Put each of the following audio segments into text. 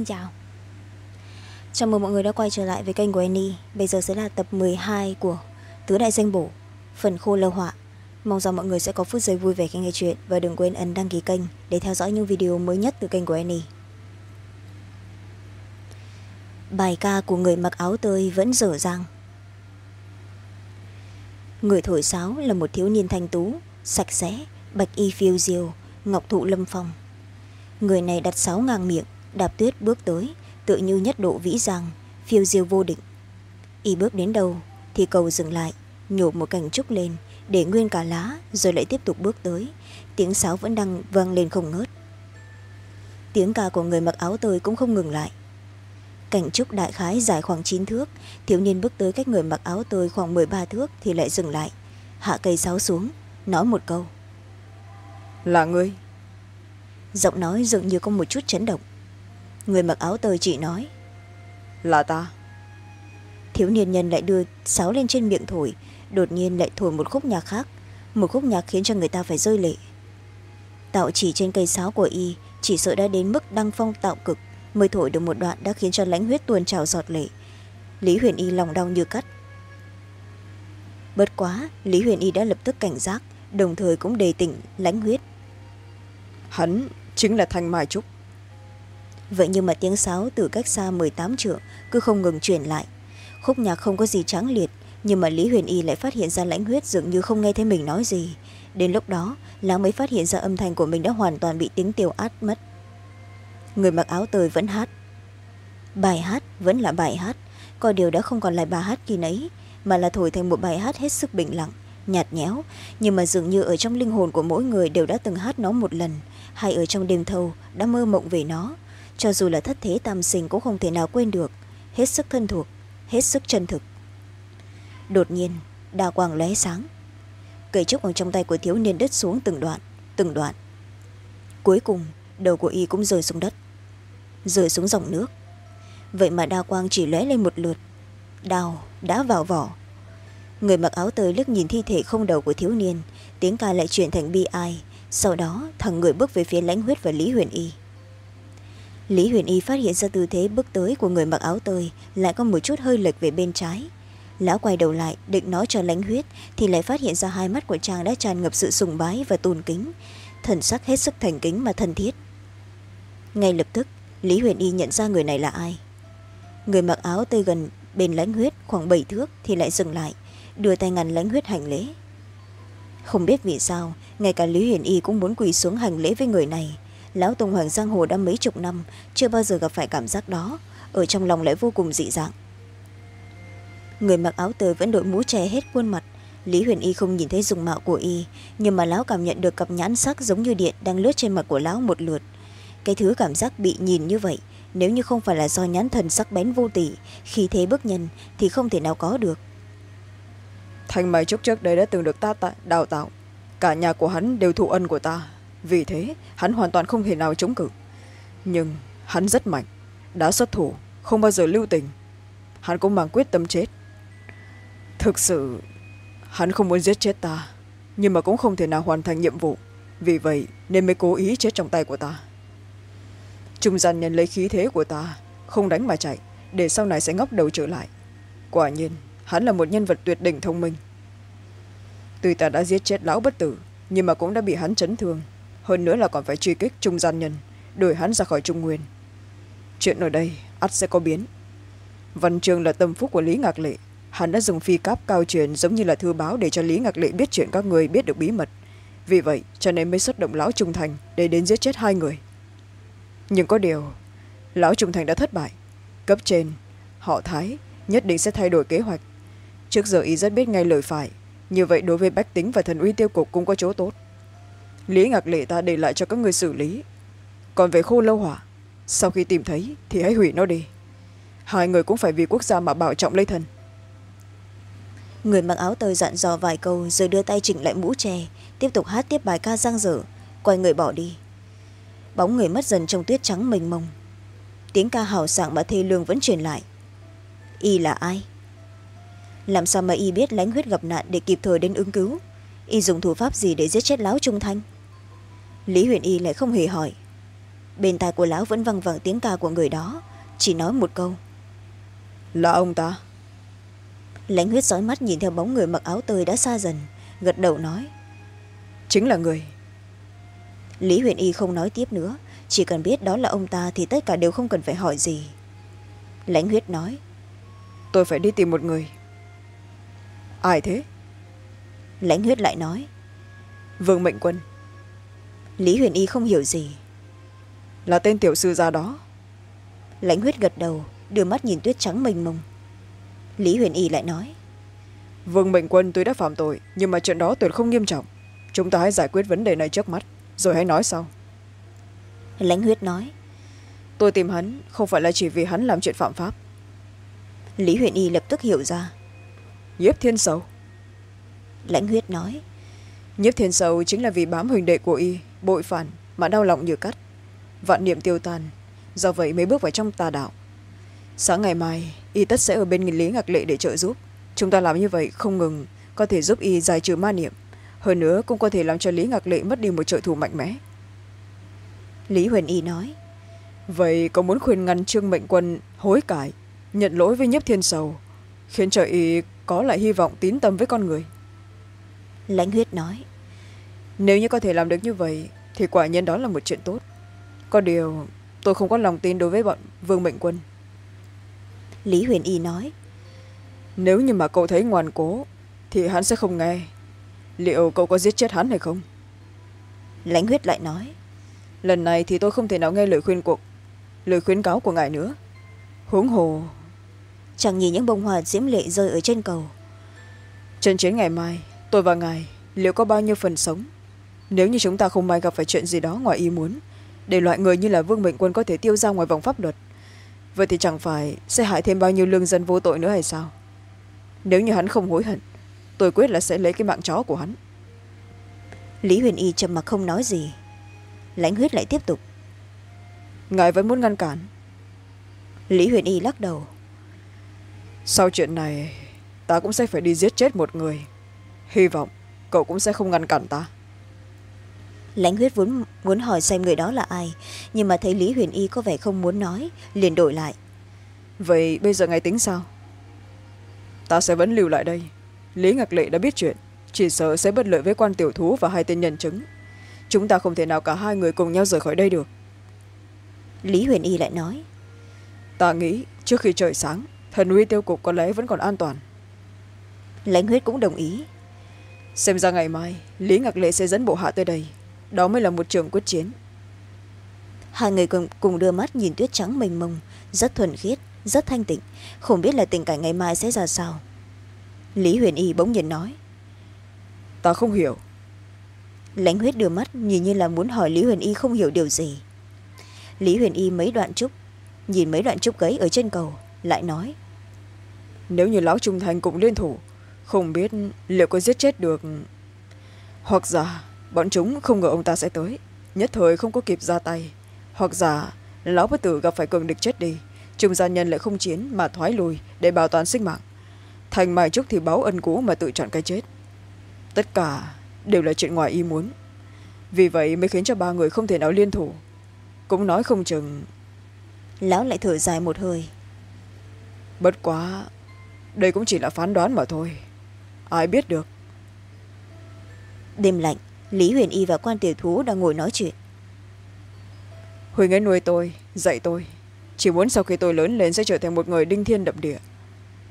xin chào. Chào mừng mọi người đã quay trở lại với kênh của Annie. Bây giờ sẽ là tập hai của tứ đại danh bổ, phần khô lâu họa. Mong rằng mọi người sẽ có phút giây vui vẻ khi nghe chuyện và đừng quên ấn đăng ký kênh để theo dõi những video mới nhất từ kênh của Annie. Bài ca của người mặc áo tơi vẫn dở dang. Người thổi sáo là một thiếu niên thanh tú, sạch sẽ, bạch y phiêu diêu, ngọc thụ lâm phong. Người này đặt sáo ngang miệng đạp tuyết bước tới tự như nhất độ vĩ giang phiêu diêu vô định. Y bước đến đâu thì cầu dừng lại nhổ một cành trúc lên để nguyên cả lá rồi lại tiếp tục bước tới. Tiếng sáo vẫn đang vang lên không ngớt. Tiếng ca của người mặc áo tơi cũng không ngừng lại. Cảnh trúc đại khái dài khoảng chín thước thiếu niên bước tới cách người mặc áo tơi khoảng m ba thước thì lại dừng lại. Hạ cây sáo xuống nói một câu. Là ngươi. Giọng nói dường như có một chút chấn động người mặc áo tơi chỉ nói. Là ta. Thiếu niên nhân lại đưa sáo lên trên miệng thổi đột nhiên lại thổi một khúc nhạc khác một khúc nhạc khiến cho người ta phải rơi lệ. Tạo chỉ trên cây sáo của y chỉ sợ đã đến mức đăng phong tạo cực mới thổi được một đoạn đã khiến cho lãnh huyết tuôn trào giọt lệ. Lý huyền y lòng đau như cắt. Bất quá lý huyền y đã lập tức cảnh giác đồng thời cũng đề tỉnh lãnh huyết. Hắn chính là thanh mai trúc vậy nhưng mà tiếng sáo từ cách xa m tám trượng cứ không ngừng truyền lại. Khúc nhạc không có gì tráng liệt, nhưng mà lý huyền y lại phát hiện ra lãnh huyết dường như không nghe thấy mình nói gì. Đến lúc đó lão mới phát hiện ra âm thanh của mình đã hoàn toàn bị tiếng tiêu át mất. Người mặc áo tơi vẫn hát. Bài hát vẫn là bài hát có điều đã không còn là bài hát kỳ nấy, mà là thổi thành một bài hát hết sức bình lặng, nhạt nhẽo, nhưng mà dường như ở trong linh hồn của mỗi người đều đã từng hát nó một lần, hay ở trong đêm thâu, đã mơ mộng về nó cho dù là thất thế tam sinh cũng không thể nào quên được. Hết sức thân thuộc, hết sức chân thực. Đột nhiên, đa quang lóe sáng. Cây trúc ở trong tay của thiếu niên đứt xuống từng đoạn từng đoạn. Cuối cùng, đầu của y cũng rơi xuống đất, rơi xuống dòng nước. Vậy mà đa quang chỉ lóe lên một lượt, đào đã vào vỏ. Người mặc áo tơi liếc nhìn thi thể không đầu của thiếu niên, tiếng ca lại chuyển thành bi ai. Sau đó, thằng người bước về phía lãnh huyết và lý huyền y lý huyền y phát hiện ra tư thế bước tới của người mặc áo tơi lại có một chút hơi lệch về bên trái. Lão quay đầu lại, định nói cho lãnh huyết, thì lại phát hiện ra hai mắt của chàng đã tràn ngập sự sùng bái và tôn kính. Thần sắc hết sức thành kính mà thân thiết. Ngay lập tức, lý huyền y nhận ra người này là ai. Người mặc áo tơi gần bên lãnh huyết khoảng bảy thước thì lại dừng lại, đưa tay ngăn lãnh huyết hành lễ. Không biết vì sao, ngay cả lý huyền y cũng muốn quỳ xuống hành lễ với người này lão tùng hoàng giang hồ đã mấy chục năm chưa bao giờ gặp phải cảm giác đó. Ở trong lòng lại vô cùng dị dạng. Người mặc áo tơi vẫn đội mũ che hết khuôn mặt. Lý huyền y không nhìn thấy dùng mạo của y, nhưng mà lão cảm nhận được cặp nhãn sắc giống như điện đang lướt trên mặt của lão một lượt. Cái thứ cảm giác bị nhìn như vậy, nếu như không phải là do nhãn thần sắc bén vô tỷ khi thế bức nhân thì không thể nào có được. Thanh mai trúc trước đây đã từng được ta đào tạo. Cả nhà của hắn đều thụ ân của ta vì thế, hắn hoàn toàn không thể nào chống cự. Nhưng hắn rất mạnh, đã xuất thủ, không bao giờ lưu tình. Hắn cũng mang quyết tâm chết. Thực sự, hắn không muốn giết chết ta, nhưng mà cũng không thể nào hoàn thành nhiệm vụ. Vì vậy, nên mới cố ý chết trong tay của ta. Trung gian nhận lấy khí thế của ta, không đánh mà chạy, để sau này sẽ ngóc đầu trở lại. Quả nhiên, hắn là một nhân vật tuyệt đỉnh thông minh. Tuy ta đã giết chết lão bất tử, nhưng mà cũng đã bị hắn chấn thương hơn nữa là còn phải truy kích trung gian nhân, đuổi hắn ra khỏi trung nguyên. Chuyện ở đây, ắt sẽ có biến. Văn trường là tâm phúc của lý ngạc lệ. Hắn đã dùng phi cáp cao truyền giống như là thư báo để cho lý ngạc lệ biết chuyện các người biết được bí mật. Vì vậy, cho nên mới xuất động lão trung thành để đến giết chết hai người. Nhưng có điều, lão trung thành đã thất bại. Cấp trên, họ thái nhất định sẽ thay đổi kế hoạch. Trước giờ y rất biết ngay lời phải. Như vậy đối với bách tính và thần uy tiêu cục cũng có chỗ tốt lý ngạc lệ ta để lại cho các người xử lý. Còn về khô lâu hỏa, sau khi tìm thấy thì hãy hủy nó đi. Hai người cũng phải vì quốc gia mà bảo trọng lấy thân. Người mặc áo tơi dặn dò vài câu rồi đưa tay chỉnh lại mũ tre tiếp tục hát tiếp bài ca giang dở, quay người bỏ đi. Bóng người mất dần trong tuyết trắng mênh mông. Tiếng ca hào sảng mà thê lương vẫn truyền lại. Y là ai? Làm sao mà y biết lánh huyết gặp nạn để kịp thời đến ứng cứu? Y dùng thủ pháp gì để giết chết láo trung thanh? Lý huyền y lại không hề hỏi. Bên tai của lão vẫn văng vẳng tiếng ca của người đó chỉ nói một câu. Là ông ta. Lãnh huyết dõi mắt nhìn theo bóng người mặc áo tơi đã xa dần gật đầu nói. Chính là người. Lý huyền y không nói tiếp nữa chỉ cần biết đó là ông ta thì tất cả đều không cần phải hỏi gì. Lãnh huyết nói. Tôi phải đi tìm một người. Ai thế? Lãnh huyết lại nói. Vương mệnh quân lý huyền y không hiểu gì. Là tên tiểu sư gia đó. Lãnh huyết gật đầu đưa mắt nhìn tuyết trắng mênh mông. Lý huyền y lại nói vương mệnh quân tuy đã phạm tội nhưng mà chuyện đó tuyệt không nghiêm trọng. Chúng ta hãy giải quyết vấn đề này trước mắt rồi hãy nói sau. Lãnh huyết nói tôi tìm hắn không phải là chỉ vì hắn làm chuyện phạm pháp. Lý huyền y lập tức hiểu ra. Nhiếp thiên sầu. Lãnh huyết nói nhiếp thiên sầu chính là vì bám huỳnh đệ của y bội phản mà đau lòng như cắt. Vạn niệm tiêu tan do vậy mới bước vào trong tà đạo. Sáng ngày mai y tất sẽ ở bên nghìn lý ngạc lệ để trợ giúp. Chúng ta làm như vậy không ngừng có thể giúp y giải trừ ma niệm. Hơn nữa cũng có thể làm cho lý ngạc lệ mất đi một trợ thủ mạnh mẽ. Lý huyền y nói vậy có muốn khuyên ngăn trương mệnh quân hối cải nhận lỗi với nhiếp thiên sầu khiến cho y có lại hy vọng tín tâm với con người? Lãnh huyết nói nếu như có thể làm được như vậy thì quả nhiên đó là một chuyện tốt. Có điều tôi không có lòng tin đối với bọn vương mệnh quân. Lý huyền y nói nếu như mà cậu thấy ngoan cố thì hắn sẽ không nghe. Liệu cậu có giết chết hắn hay không? Lãnh huyết lại nói lần này thì tôi không thể nào nghe lời khuyên cuộc lời khuyến cáo của ngài nữa. Huống hồ chẳng nhìn những bông hoa diễm lệ rơi ở trên cầu. Trận chiến ngày mai tôi và ngài liệu có bao nhiêu phần sống nếu như chúng ta không may gặp phải chuyện gì đó ngoài ý muốn để loại người như là vương mệnh quân có thể tiêu ra ngoài vòng pháp luật vậy thì chẳng phải sẽ hại thêm bao nhiêu lương dân vô tội nữa hay sao? Nếu như hắn không hối hận tôi quyết là sẽ lấy cái mạng chó của hắn. Lý huyền y trầm mặc không nói gì. Lãnh huyết lại tiếp tục. Ngài vẫn muốn ngăn cản? Lý huyền y lắc đầu. Sau chuyện này ta cũng sẽ phải đi giết chết một người. Hy vọng cậu cũng sẽ không ngăn cản ta lãnh huyết vốn muốn hỏi xem người đó là ai nhưng mà thấy lý huyền y có vẻ không muốn nói liền đổi lại. Vậy bây giờ ngài tính sao? Ta sẽ vẫn lưu lại đây. Lý ngạc lệ đã biết chuyện chỉ sợ sẽ bất lợi với quan tiểu thú và hai tên nhân chứng. Chúng ta không thể nào cả hai người cùng nhau rời khỏi đây được. Lý huyền y lại nói. Ta nghĩ trước khi trời sáng thần uy tiêu cục có lẽ vẫn còn an toàn. Lãnh huyết cũng đồng ý. Xem ra ngày mai lý ngạc lệ sẽ dẫn bộ hạ tới đây đó mới là một trường quyết chiến. Hai người cùng, cùng đưa mắt nhìn tuyết trắng mênh mông rất thuần khiết rất thanh tịnh không biết là tình cảnh ngày mai sẽ ra sao. Lý huyền y bỗng nhiên nói ta không hiểu. Lãnh huyết đưa mắt nhìn như là muốn hỏi lý huyền y không hiểu điều gì. Lý huyền y mấy đoạn trúc nhìn mấy đoạn trúc cấy ở trên cầu lại nói nếu như lão trung thành cũng liên thủ không biết liệu có giết chết được hoặc giả bọn chúng không ngờ ông ta sẽ tới. Nhất thời không có kịp ra tay. Hoặc giả, lão bất tử gặp phải cường địch chết đi, trung gia nhân lại không chiến mà thoái lùi để bảo toàn sinh mạng. Thành mai trúc thì báo ân cũ mà tự chọn cái chết. Tất cả đều là chuyện ngoài ý muốn. Vì vậy mới khiến cho ba người không thể nào liên thủ. Cũng nói không chừng, lão lại thở dài một hơi. Bất quá, đây cũng chỉ là phán đoán mà thôi. Ai biết được. Đêm lạnh lý huyền y và quan tiểu thú đang ngồi nói chuyện. Huỳnh ấy nuôi tôi dạy tôi. Chỉ muốn sau khi tôi lớn lên sẽ trở thành một người đinh thiên đậm địa.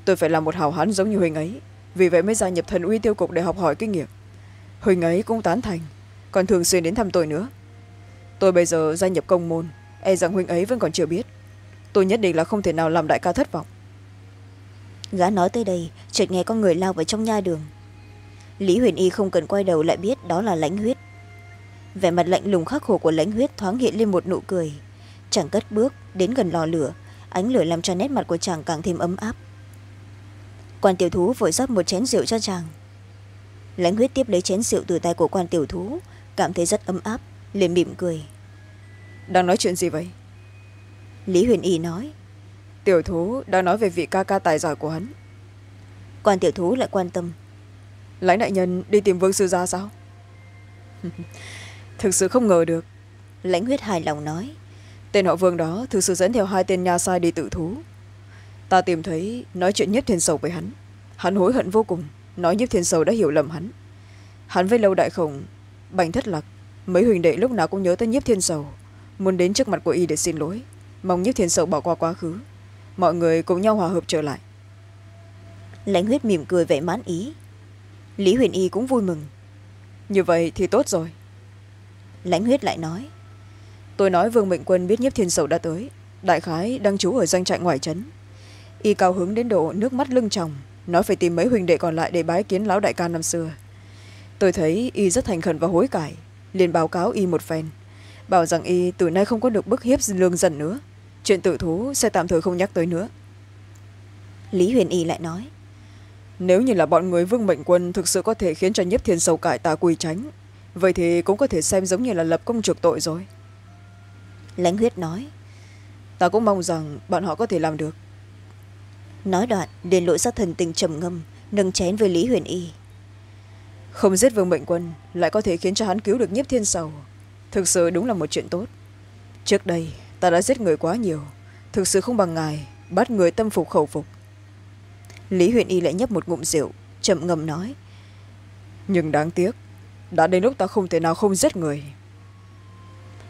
Tôi phải là một hào hán giống như huỳnh ấy vì vậy mới gia nhập thần uy tiêu cục để học hỏi kinh nghiệm. Huỳnh ấy cũng tán thành còn thường xuyên đến thăm tôi nữa. Tôi bây giờ gia nhập công môn e rằng huỳnh ấy vẫn còn chưa biết. Tôi nhất định là không thể nào làm đại ca thất vọng. Gã nói tới đây chợt nghe có người lao vào trong nha đường lý huyền y không cần quay đầu lại biết đó là lãnh huyết. Vẻ mặt lạnh lùng khắc khổ của lãnh huyết thoáng hiện lên một nụ cười. Chàng cất bước đến gần lò lửa ánh lửa làm cho nét mặt của chàng càng thêm ấm áp. Quan tiểu thú vội rót một chén rượu cho chàng. Lãnh huyết tiếp lấy chén rượu từ tay của quan tiểu thú cảm thấy rất ấm áp liền mỉm cười. Đang nói chuyện gì vậy? Lý huyền y nói. Tiểu thú đang nói về vị ca ca tài giỏi của hắn. Quan tiểu thú lại quan tâm lãnh đại nhân đi tìm vương sư gia sao? Thực sự không ngờ được. Lãnh huyết hài lòng nói. Tên họ vương đó thực sự dẫn theo hai tên nha sai đi tự thú. Ta tìm thấy nói chuyện nhất thiên sầu với hắn. Hắn hối hận vô cùng nói nhất thiên sầu đã hiểu lầm hắn. Hắn với lâu đại khổng bành thất lạc mấy huỳnh đệ lúc nào cũng nhớ tới nhiếp thiên sầu muốn đến trước mặt của y để xin lỗi mong nhiếp thiên sầu bỏ qua quá khứ. Mọi người cùng nhau hòa hợp trở lại. Lãnh huyết mỉm cười vẻ mãn ý lý huyền y cũng vui mừng. Như vậy thì tốt rồi. Lãnh huyết lại nói tôi nói vương mệnh quân biết nhiếp thiên sầu đã tới. Đại khái đang trú ở danh trại ngoài trấn. Y cao hứng đến độ nước mắt lưng tròng nói phải tìm mấy huỳnh đệ còn lại để bái kiến lão đại ca năm xưa. Tôi thấy y rất thành khẩn và hối cải liền báo cáo y một phen. Bảo rằng y từ nay không có được bức hiếp lương dần nữa. Chuyện tự thú sẽ tạm thời không nhắc tới nữa. Lý huyền y lại nói nếu như là bọn người vương mệnh quân thực sự có thể khiến cho nhiếp thiên sâu cải tà quy tránh vậy thì cũng có thể xem giống như là lập công trục tội rồi. Lãnh huyết nói ta cũng mong rằng bọn họ có thể làm được. Nói đoạn liền lộ ra thần tình trầm ngâm nâng chén với lý huyền y. Không giết vương mệnh quân lại có thể khiến cho hắn cứu được nhiếp thiên sầu. Thực sự đúng là một chuyện tốt. Trước đây ta đã giết người quá nhiều. Thực sự không bằng ngài bắt người tâm phục khẩu phục lý huyền y lại nhấp một ngụm rượu chậm ngầm nói, nhưng đáng tiếc, đã đến lúc ta không thể nào không giết người.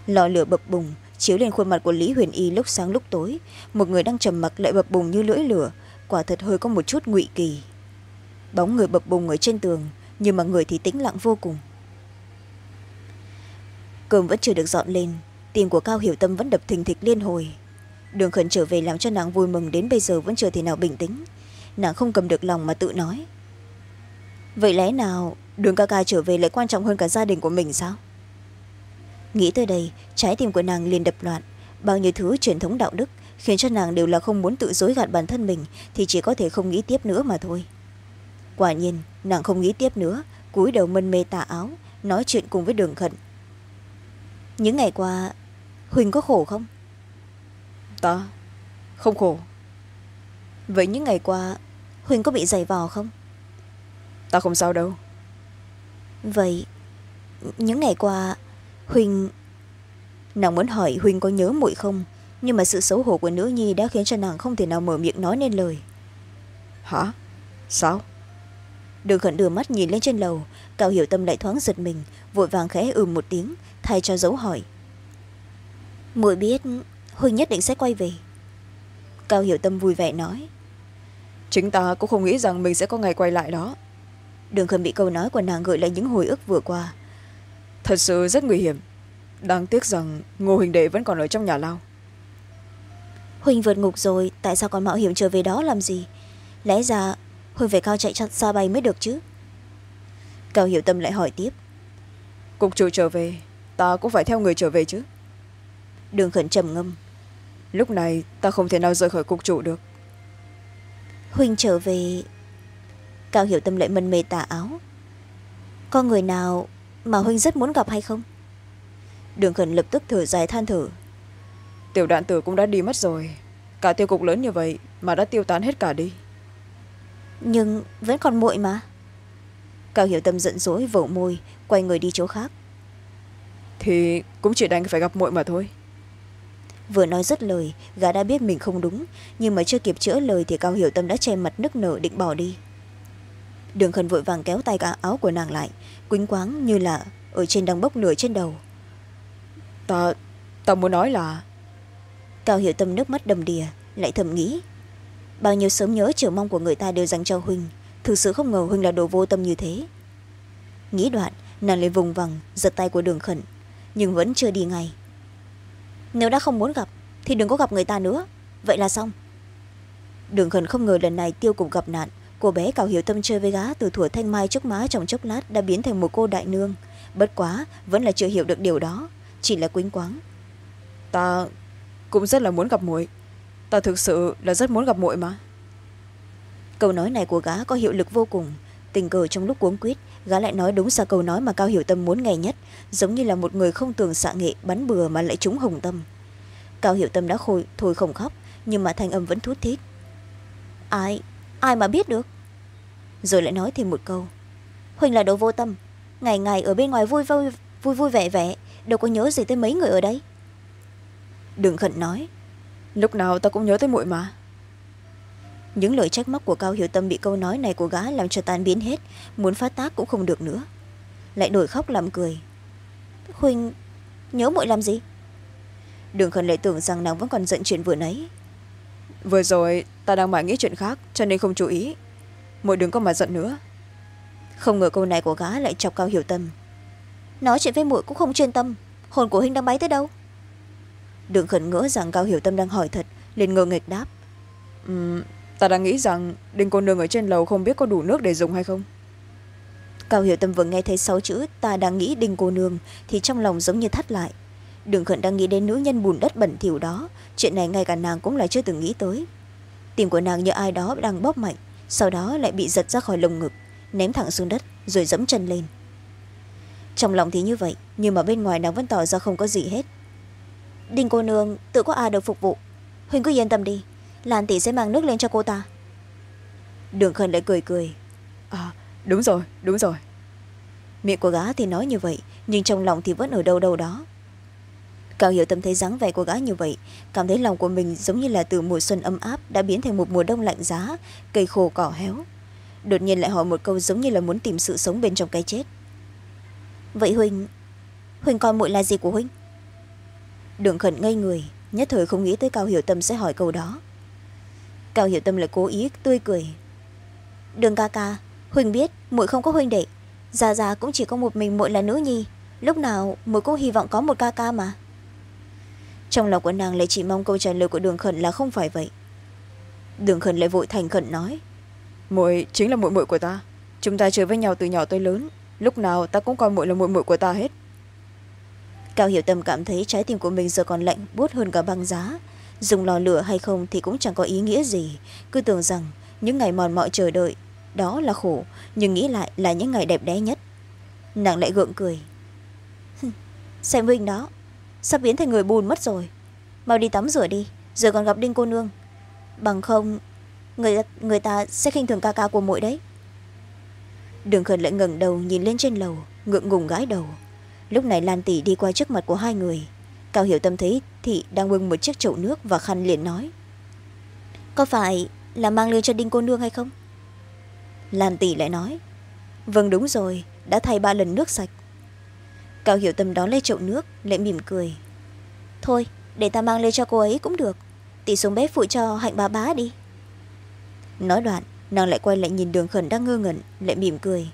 Lò lửa bập bùng, chiếu lên khuôn mặt của lý huyền y lúc sáng lúc tối, một người đang trầm mặc lại bập bùng như lưỡi lửa, quả thật hơi có một chút ngụy kỳ. Bóng người bập bùng ở trên tường, nhưng mà người thì tĩnh lặng vô cùng. Cơm vẫn chưa được dọn lên, tim của cao hiểu tâm vẫn đập thình thịch liên hồi. Đường khẩn trở về làm cho nàng vui mừng đến bây giờ vẫn chưa thể nào bình tĩnh nàng không cầm được lòng mà tự nói. Vậy lẽ nào đường ca ca trở về lại quan trọng hơn cả gia đình của mình sao? Nghĩ tới đây trái tim của nàng liền đập loạn. Bao nhiêu thứ truyền thống đạo đức khiến cho nàng đều là không muốn tự dối gạt bản thân mình thì chỉ có thể không nghĩ tiếp nữa mà thôi. Quả nhiên nàng không nghĩ tiếp nữa cúi đầu mân mê tà áo nói chuyện cùng với đường khẩn. Những ngày qua huỳnh có khổ không? Ta không khổ. Vậy những ngày qua huỳnh có bị giày vò không? Ta không sao đâu. Vậy những ngày qua huỳnh nàng muốn hỏi huỳnh có nhớ muội không nhưng mà sự xấu hổ của nữ nhi đã khiến cho nàng không thể nào mở miệng nói nên lời. Hả? Sao? Đường khẩn đưa mắt nhìn lên trên lầu cao hiểu tâm lại thoáng giật mình vội vàng khẽ ừm một tiếng thay cho dấu hỏi. Muội biết huỳnh nhất định sẽ quay về. Cao hiểu tâm vui vẻ nói chính ta cũng không nghĩ rằng mình sẽ có ngày quay lại đó. Đường khẩn bị câu nói của nàng gợi lại những hồi ức vừa qua. Thật sự rất nguy hiểm. Đáng tiếc rằng ngô huỳnh đệ vẫn còn ở trong nhà lao. Huỳnh vượt ngục rồi tại sao còn mạo hiểm trở về đó làm gì? Lẽ ra huỳnh phải cao chạy xa bay mới được chứ. Cao hiểu tâm lại hỏi tiếp. Cục chủ trở về ta cũng phải theo người trở về chứ. Đường khẩn trầm ngâm. Lúc này ta không thể nào rời khỏi cục chủ được huỳnh trở về. Cao hiểu tâm lại mân mê tà áo. Có người nào mà huynh rất muốn gặp hay không? Đường khẩn lập tức thở dài than thở. Tiểu đạn tử cũng đã đi mất rồi. Cả tiêu cục lớn như vậy mà đã tiêu tán hết cả đi. Nhưng vẫn còn muội mà. Cao hiểu tâm giận dỗi vẩu môi quay người đi chỗ khác. Thì cũng chỉ đành phải gặp muội mà thôi vừa nói dứt lời gã đã biết mình không đúng nhưng mà chưa kịp chữa lời thì cao hiểu tâm đã che mặt nức nở định bỏ đi. Đường khẩn vội vàng kéo tay cả áo của nàng lại quýnh quáng như là ở trên đang bốc lửa trên đầu. Ta ta muốn nói là cao hiểu tâm nước mắt đầm đìa lại thầm nghĩ bao nhiêu sớm nhớ chiều mong của người ta đều dành cho huynh thực sự không ngờ huynh là đồ vô tâm như thế. Nghĩ đoạn nàng lên vùng vằng giật tay của đường khẩn nhưng vẫn chưa đi ngay nếu đã không muốn gặp thì đừng có gặp người ta nữa. Vậy là xong. Đường khẩn không ngờ lần này tiêu cục gặp nạn. Cô bé cao hiểu tâm chơi với gá từ thuở thanh mai trúc má trong chốc lát đã biến thành một cô đại nương. Bất quá vẫn là chưa hiểu được điều đó. Chỉ là quýnh quáng. Ta cũng rất là muốn gặp muội. Ta thực sự là rất muốn gặp muội mà. Câu nói này của gá có hiệu lực vô cùng. Tình cờ trong lúc cuống quýt gã lại nói đúng ra câu nói mà cao hiểu tâm muốn nghe nhất, giống như là một người không tường xạ nghệ, bắn bừa mà lại trúng hồng tâm. Cao hiểu tâm đã khôi, thôi không khóc, nhưng mà thanh âm vẫn thút thít. Ai ai mà biết được? Rồi lại nói thêm một câu. Huỳnh là đồ vô tâm, ngày ngày ở bên ngoài vui vui vui vui vẻ vẻ, đâu có nhớ gì tới mấy người ở đây. Đừng khẩn nói. Lúc nào ta cũng nhớ tới muội mà những lời trách móc của cao hiểu tâm bị câu nói này của gã làm cho tan biến hết. Muốn phát tác cũng không được nữa. Lại đổi khóc làm cười. Huỳnh nhớ muội làm gì? Đường khẩn lại tưởng rằng nàng vẫn còn giận chuyện vừa nấy vừa rồi ta đang mãi nghĩ chuyện khác cho nên không chú ý. Muội đừng có mà giận nữa. Không ngờ câu này của gã lại chọc cao hiểu tâm. Nói chuyện với muội cũng không chuyên tâm. Hồn của huynh đang bay tới đâu? Đường khẩn ngỡ rằng cao hiểu tâm đang hỏi thật liền ngờ nghịch đáp. Um, ta đang nghĩ rằng đinh cô nương ở trên lầu không biết có đủ nước để dùng hay không? Cao hiểu tâm vừa nghe thấy sáu chữ, ta đang nghĩ đinh cô nương, thì trong lòng giống như thắt lại. Đường khẩn đang nghĩ đến nữ nhân bùn đất bẩn thỉu đó, chuyện này ngay cả nàng cũng là chưa từng nghĩ tới. Tim của nàng như ai đó đang bóp mạnh, sau đó lại bị giật ra khỏi lồng ngực, ném thẳng xuống đất, rồi dẫm chân lên. Trong lòng thì như vậy, nhưng mà bên ngoài nàng vẫn tỏ ra không có gì hết. Đinh cô nương, tự có ai được phục vụ? Huynh cứ yên tâm đi lan tỷ sẽ mang nước lên cho cô ta. Đường khẩn lại cười cười. À đúng rồi đúng rồi. Miệng của gã thì nói như vậy nhưng trong lòng thì vẫn ở đâu đâu đó. Cao hiểu tâm thấy dáng vẻ của gã như vậy cảm thấy lòng của mình giống như là từ mùa xuân ấm áp đã biến thành một mùa đông lạnh giá cây khô cỏ héo. Đột nhiên lại hỏi một câu giống như là muốn tìm sự sống bên trong cái chết. Vậy huỳnh huỳnh coi muội là gì của huynh đường khẩn ngây người nhất thời không nghĩ tới cao hiểu tâm sẽ hỏi câu đó cao hiểu tâm lại cố ý tươi cười. Đường ca ca huỳnh biết muội không có huynh đệ. Già già cũng chỉ có một mình muội là nữ nhi. Lúc nào muội cũng hy vọng có một ca ca mà. Trong lòng của nàng lại chỉ mong câu trả lời của đường khẩn là không phải vậy. Đường khẩn lại vội thành khẩn nói. Muội chính là muội muội của ta. Chúng ta chơi với nhau từ nhỏ tới lớn. Lúc nào ta cũng coi muội là muội muội của ta hết. Cao hiểu tâm cảm thấy trái tim của mình giờ còn lạnh buốt hơn cả băng giá dùng lò lửa hay không thì cũng chẳng có ý nghĩa gì. Cứ tưởng rằng những ngày mòn mỏi chờ đợi đó là khổ nhưng nghĩ lại là những ngày đẹp đẽ nhất. Nàng lại gượng cười. Xem huynh đó sắp biến thành người bùn mất rồi. Mau đi tắm rửa đi giờ còn gặp đinh cô nương. Bằng không người, người ta sẽ khinh thường ca ca của muội đấy. Đường khẩn lại ngẩng đầu nhìn lên trên lầu ngượng ngùng gãi đầu. Lúc này lan tỷ đi qua trước mặt của hai người cao hiểu tâm thấy thị đang bưng một chiếc chậu nước và khăn liền nói. Có phải là mang lên cho đinh cô nương hay không? Lan tỷ lại nói. Vâng đúng rồi, đã thay ba lần nước sạch. Cao hiểu tâm đón lấy chậu nước, lại mỉm cười. Thôi, để ta mang lên cho cô ấy cũng được. Tỷ xuống bếp phụ cho hạnh bà bá đi. Nói đoạn, nàng lại quay lại nhìn đường khẩn đang ngơ ngẩn, lại mỉm cười.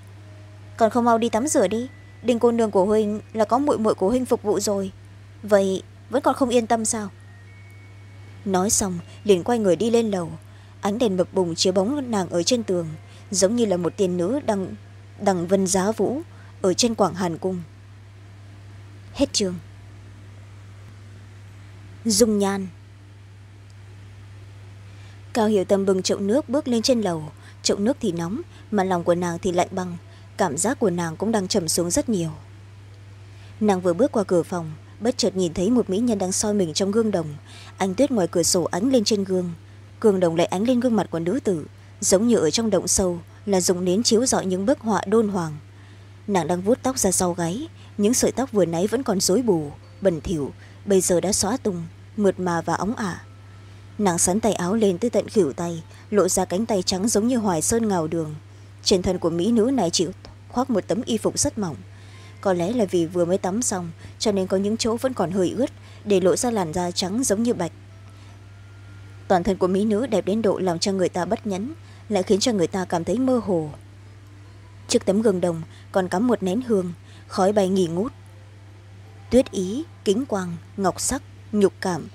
Còn không mau đi tắm rửa đi. Đinh cô nương của huynh là có muội muội của huynh phục vụ rồi vậy vẫn còn không yên tâm sao? Nói xong, liền quay người đi lên lầu. Ánh đèn bập bùng chiếu bóng nàng ở trên tường, giống như là một tiên nữ đang đằng vân giá vũ ở trên quảng hàn cung. Hết trường dung nhan. Cao hiểu tâm bừng chậu nước bước lên trên lầu. Chậu nước thì nóng, mà lòng của nàng thì lạnh băng. Cảm giác của nàng cũng đang trầm xuống rất nhiều. Nàng vừa bước qua cửa phòng bất chợt nhìn thấy một mỹ nhân đang soi mình trong gương đồng. Ánh tuyết ngoài cửa sổ ánh lên trên gương. Gương đồng lại ánh lên gương mặt của nữ tử, giống như ở trong động sâu, là dùng nến chiếu rọi những bức họa đôn hoàng. Nàng đang vuốt tóc ra sau gáy, những sợi tóc vừa nãy vẫn còn rối bù, bẩn thỉu, bây giờ đã xóa tung, mượt mà và óng ả. Nàng sắn tay áo lên tới tận khỉu tay, lộ ra cánh tay trắng giống như hoài sơn ngào đường. Trên thân của mỹ nữ này chịu khoác một tấm y phục rất mỏng có lẽ là vì vừa mới tắm xong cho nên có những chỗ vẫn còn hơi ướt để lộ ra làn da trắng giống như bạch. Toàn thân của mỹ nữ đẹp đến độ làm cho người ta bất nhẫn lại khiến cho người ta cảm thấy mơ hồ. Trước tấm gương đồng còn cắm một nén hương khói bay nghỉ ngút. Tuyết ý kính quang ngọc sắc nhục cảm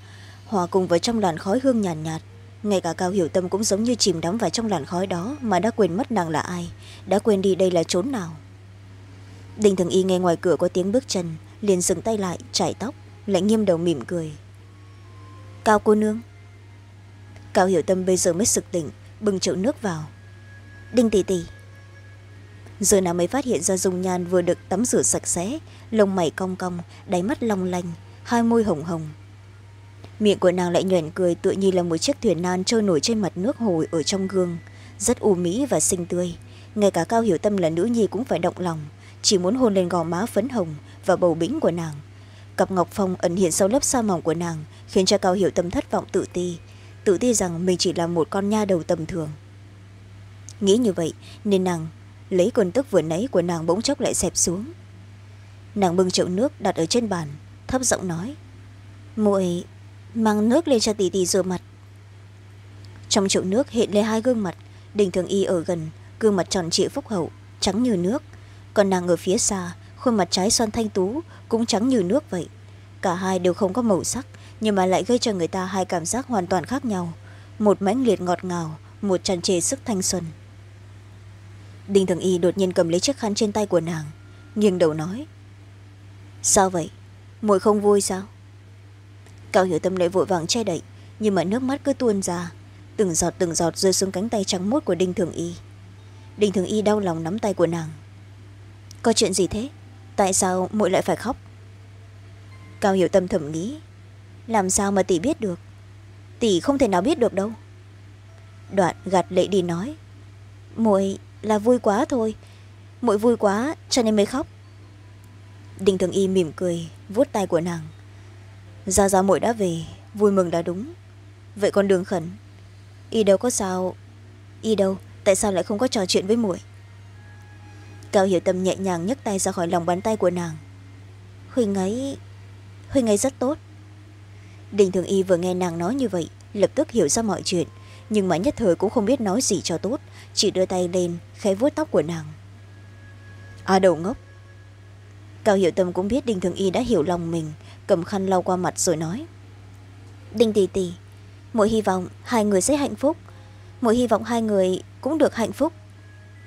hòa cùng với trong làn khói hương nhàn nhạt, nhạt ngay cả cao hiểu tâm cũng giống như chìm đắm vào trong làn khói đó mà đã quên mất nàng là ai đã quên đi đây là chốn nào đinh thường y nghe ngoài cửa có tiếng bước chân, liền dừng tay lại, chải tóc, lại nghiêm đầu mỉm cười. Cao cô nương. Cao hiểu tâm bây giờ mới sực tỉnh, bưng chậu nước vào. Đinh tỉ tỉ giờ nào mới phát hiện ra dung nhan vừa được tắm rửa sạch sẽ, lông mày cong cong, đáy mắt long lanh, hai môi hồng hồng. Miệng của nàng lại nhoẻn cười tựa như là một chiếc thuyền nan trôi nổi trên mặt nước hồ ở trong gương, rất u mỹ và xinh tươi. Ngay cả cao hiểu tâm là nữ nhi cũng phải động lòng chỉ muốn hôn lên gò má phấn hồng và bầu bĩnh của nàng. Cặp ngọc phong ẩn hiện sau lớp sa mỏng của nàng, khiến cho cao hiểu tâm thất vọng tự ti tự ti rằng mình chỉ là một con nha đầu tầm thường. Nghĩ như vậy, nên nàng lấy cơn tức vừa nãy của nàng bỗng chốc lại xẹp xuống. Nàng bưng chậu nước đặt ở trên bàn, thấp giọng nói, muội mang nước lên cho tỷ tỷ rửa mặt. Trong chậu nước hiện lên hai gương mặt đình thường y ở gần, gương mặt tròn trịa phúc hậu, trắng như nước còn nàng ở phía xa, khuôn mặt trái xoan thanh tú, cũng trắng như nước vậy. Cả hai đều không có màu sắc, nhưng mà lại gây cho người ta hai cảm giác hoàn toàn khác nhau. Một mãnh liệt ngọt ngào, một tràn trề sức thanh xuân. Đinh thường y đột nhiên cầm lấy chiếc khăn trên tay của nàng, nghiêng đầu nói, sao vậy? Muội không vui sao? Cao hiểu tâm lại vội vàng che đậy, nhưng mà nước mắt cứ tuôn ra, từng giọt từng giọt rơi xuống cánh tay trắng mốt của đinh thường y. Đinh thường y đau lòng nắm tay của nàng có chuyện gì thế? Tại sao muội lại phải khóc? Cao hiểu tâm thầm nghĩ. Làm sao mà tỷ biết được? Tỷ không thể nào biết được đâu. Đoạn gạt lệ đi nói. Muội là vui quá thôi. Muội vui quá cho nên mới khóc. Đinh thường y mỉm cười, vuốt tay của nàng. Ra ra muội đã về, vui mừng đã đúng. Vậy còn đường khẩn. Y đâu có sao. Y đâu, tại sao lại không có trò chuyện với muội? Cao hiểu tâm nhẹ nhàng nhấc tay ra khỏi lòng bàn tay của nàng. Huynh ấy huynh ấy rất tốt. Đình thường y vừa nghe nàng nói như vậy, lập tức hiểu ra mọi chuyện, nhưng mà nhất thời cũng không biết nói gì cho tốt, chỉ đưa tay lên, khẽ vuốt tóc của nàng. À đầu ngốc. Cao hiểu tâm cũng biết đinh thường y đã hiểu lòng mình, cầm khăn lau qua mặt rồi nói. Đinh tì tì mỗi hy vọng hai người sẽ hạnh phúc, mỗi hy vọng hai người cũng được hạnh phúc.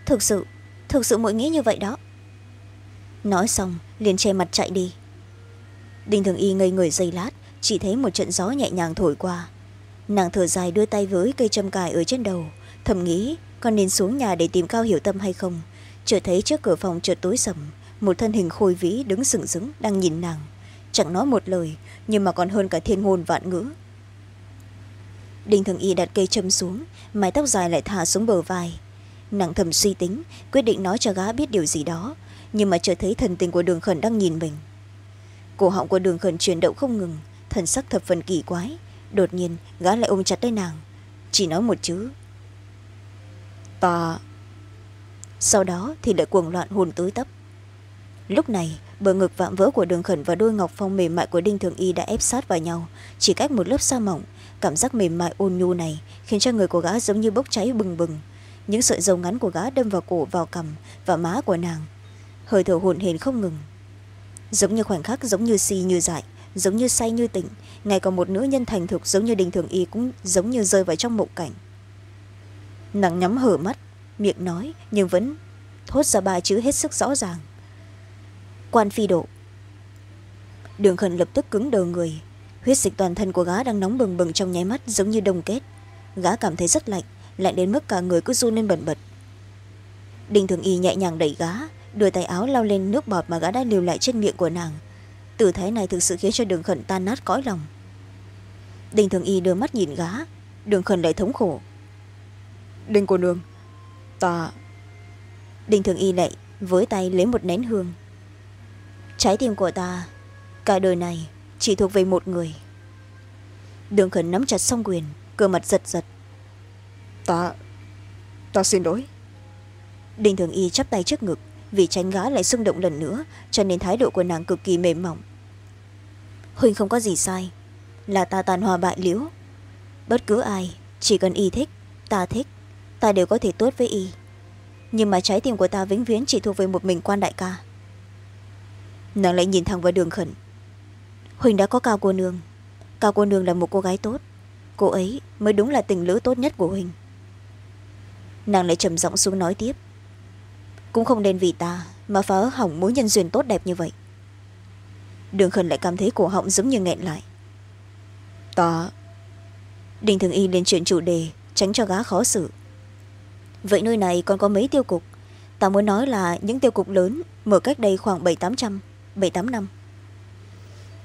Thực sự thực sự mỗi nghĩ như vậy đó. Nói xong, liền che mặt chạy đi. Đinh thường y ngây người giây lát, chỉ thấy một trận gió nhẹ nhàng thổi qua. Nàng thở dài đưa tay với cây châm cài ở trên đầu, thầm nghĩ con nên xuống nhà để tìm cao hiểu tâm hay không. Chợt thấy trước cửa phòng chợt tối sầm, một thân hình khôi vĩ đứng sừng sững đang nhìn nàng. Chẳng nói một lời, nhưng mà còn hơn cả thiên ngôn vạn ngữ. Đinh thường y đặt cây châm xuống, mái tóc dài lại thả xuống bờ vai nàng thầm suy tính, quyết định nói cho gã biết điều gì đó, nhưng mà chợt thấy thần tình của đường khẩn đang nhìn mình. Cổ họng của đường khẩn chuyển động không ngừng, thần sắc thập phần kỳ quái. Đột nhiên, gã lại ôm chặt lấy nàng. Chỉ nói một chữ. Ta sau đó thì lại cuồng loạn hồn tới tấp. Lúc này, bờ ngực vạm vỡ của đường khẩn và đôi ngọc phong mềm mại của đinh thường y đã ép sát vào nhau, chỉ cách một lớp sa mỏng. Cảm giác mềm mại ôn nhu này khiến cho người của gã giống như bốc cháy bừng bừng những sợi dầu ngắn của gã đâm vào cổ, vào cằm và má của nàng. Hơi thở hồn hển không ngừng. Giống như khoảnh khắc giống như si, như dại, giống như say, như tỉnh. Ngay cả một nữ nhân thành thục giống như đình thường y cũng giống như rơi vào trong mộng cảnh. Nàng nhắm hở mắt, miệng nói nhưng vẫn thốt ra ba chữ hết sức rõ ràng. Quan phi độ. Đường khẩn lập tức cứng đờ người. Huyết dịch toàn thân của gã đang nóng bừng bừng trong nháy mắt giống như đông kết. Gã cảm thấy rất lạnh lạnh đến mức cả người cứ run lên bẩn bật. Đinh thường y nhẹ nhàng đẩy gã đưa tay áo lau lên nước bọt mà gã đã lưu lại trên miệng của nàng. Tư thế này thực sự khiến cho đường khẩn tan nát cõi lòng. Đinh thường y đưa mắt nhìn gã đường khẩn lại thống khổ. Đinh cô nương ta đinh thường y lại với tay lấy một nén hương. Trái tim của ta cả đời này chỉ thuộc về một người. Đường khẩn nắm chặt song quyền cơ mặt giật giật ta ta xin lỗi. Đinh thường y chắp tay trước ngực, vì tránh gã lại xung động lần nữa, cho nên thái độ của nàng cực kỳ mềm mỏng. Huynh không có gì sai, là ta tàn hòa bại liễu. Bất cứ ai, chỉ cần y thích, ta thích, ta đều có thể tốt với y. Nhưng mà trái tim của ta vĩnh viễn chỉ thuộc về một mình quan đại ca. Nàng lại nhìn thẳng vào đường khẩn. Huỳnh đã có cao cô nương. Cao cô nương là một cô gái tốt. Cô ấy mới đúng là tình lữ tốt nhất của huỳnh nàng lại trầm giọng xuống nói tiếp. Cũng không nên vì ta mà phá hỏng mối nhân duyên tốt đẹp như vậy. Đường khẩn lại cảm thấy cổ họng giống như nghẹn lại. Ta đình thường y lên chuyện chủ đề, tránh cho gá khó xử. Vậy nơi này còn có mấy tiêu cục? Ta muốn nói là những tiêu cục lớn mở cách đây khoảng bảy tám trăm, bảy tám năm.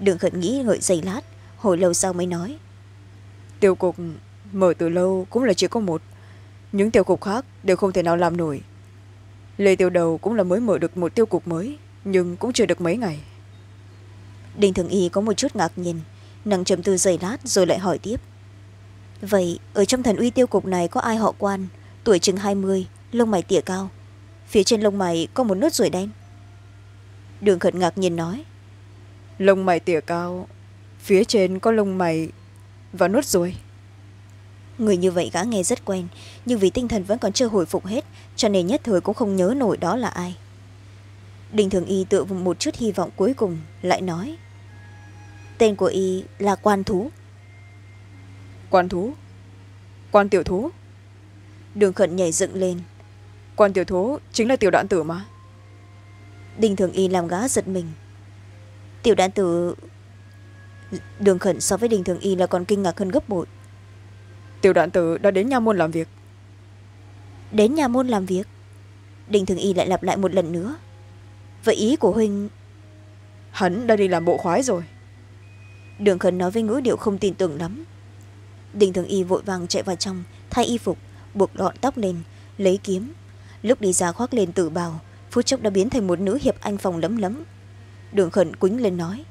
Đường khẩn nghĩ ngợi giây lát, hồi lâu sau mới nói. Tiêu cục mở từ lâu cũng là chỉ có một những tiêu cục khác đều không thể nào làm nổi. Lê tiêu đầu cũng là mới mở được một tiêu cục mới nhưng cũng chưa được mấy ngày. Đình thường y có một chút ngạc nhiên. Nàng trầm tư giây lát rồi lại hỏi tiếp. Vậy ở trong thần uy tiêu cục này có ai họ quan? Tuổi chừng hai mươi lông mày tỉa cao. Phía trên lông mày có một nốt ruồi đen. Đường khẩn ngạc nhiên nói. Lông mày tỉa cao phía trên có lông mày và nốt ruồi người như vậy gã nghe rất quen nhưng vì tinh thần vẫn còn chưa hồi phục hết cho nên nhất thời cũng không nhớ nổi đó là ai. Đình thường y tựa một chút hy vọng cuối cùng lại nói tên của y là quan thú. Quan thú? Quan tiểu thú? Đường khẩn nhảy dựng lên. Quan tiểu thú chính là tiểu đoạn tử mà. Đình thường y làm gã giật mình. Tiểu đoạn tử đường khẩn so với đình thường y là còn kinh ngạc hơn gấp bội tiểu đoạn tử đã đến nha môn làm việc. Đến nhà môn làm việc? Đình thường y lại lặp lại một lần nữa. Vậy ý của huynh? Hắn đã đi làm bộ khoái rồi. Đường khẩn nói với ngữ điệu không tin tưởng lắm. Đình thường y vội vàng chạy vào trong thay y phục buộc lọn tóc lên lấy kiếm. Lúc đi ra khoác lên tự bào phút chốc đã biến thành một nữ hiệp anh phòng lấm lấm. Đường khẩn quýnh lên nói.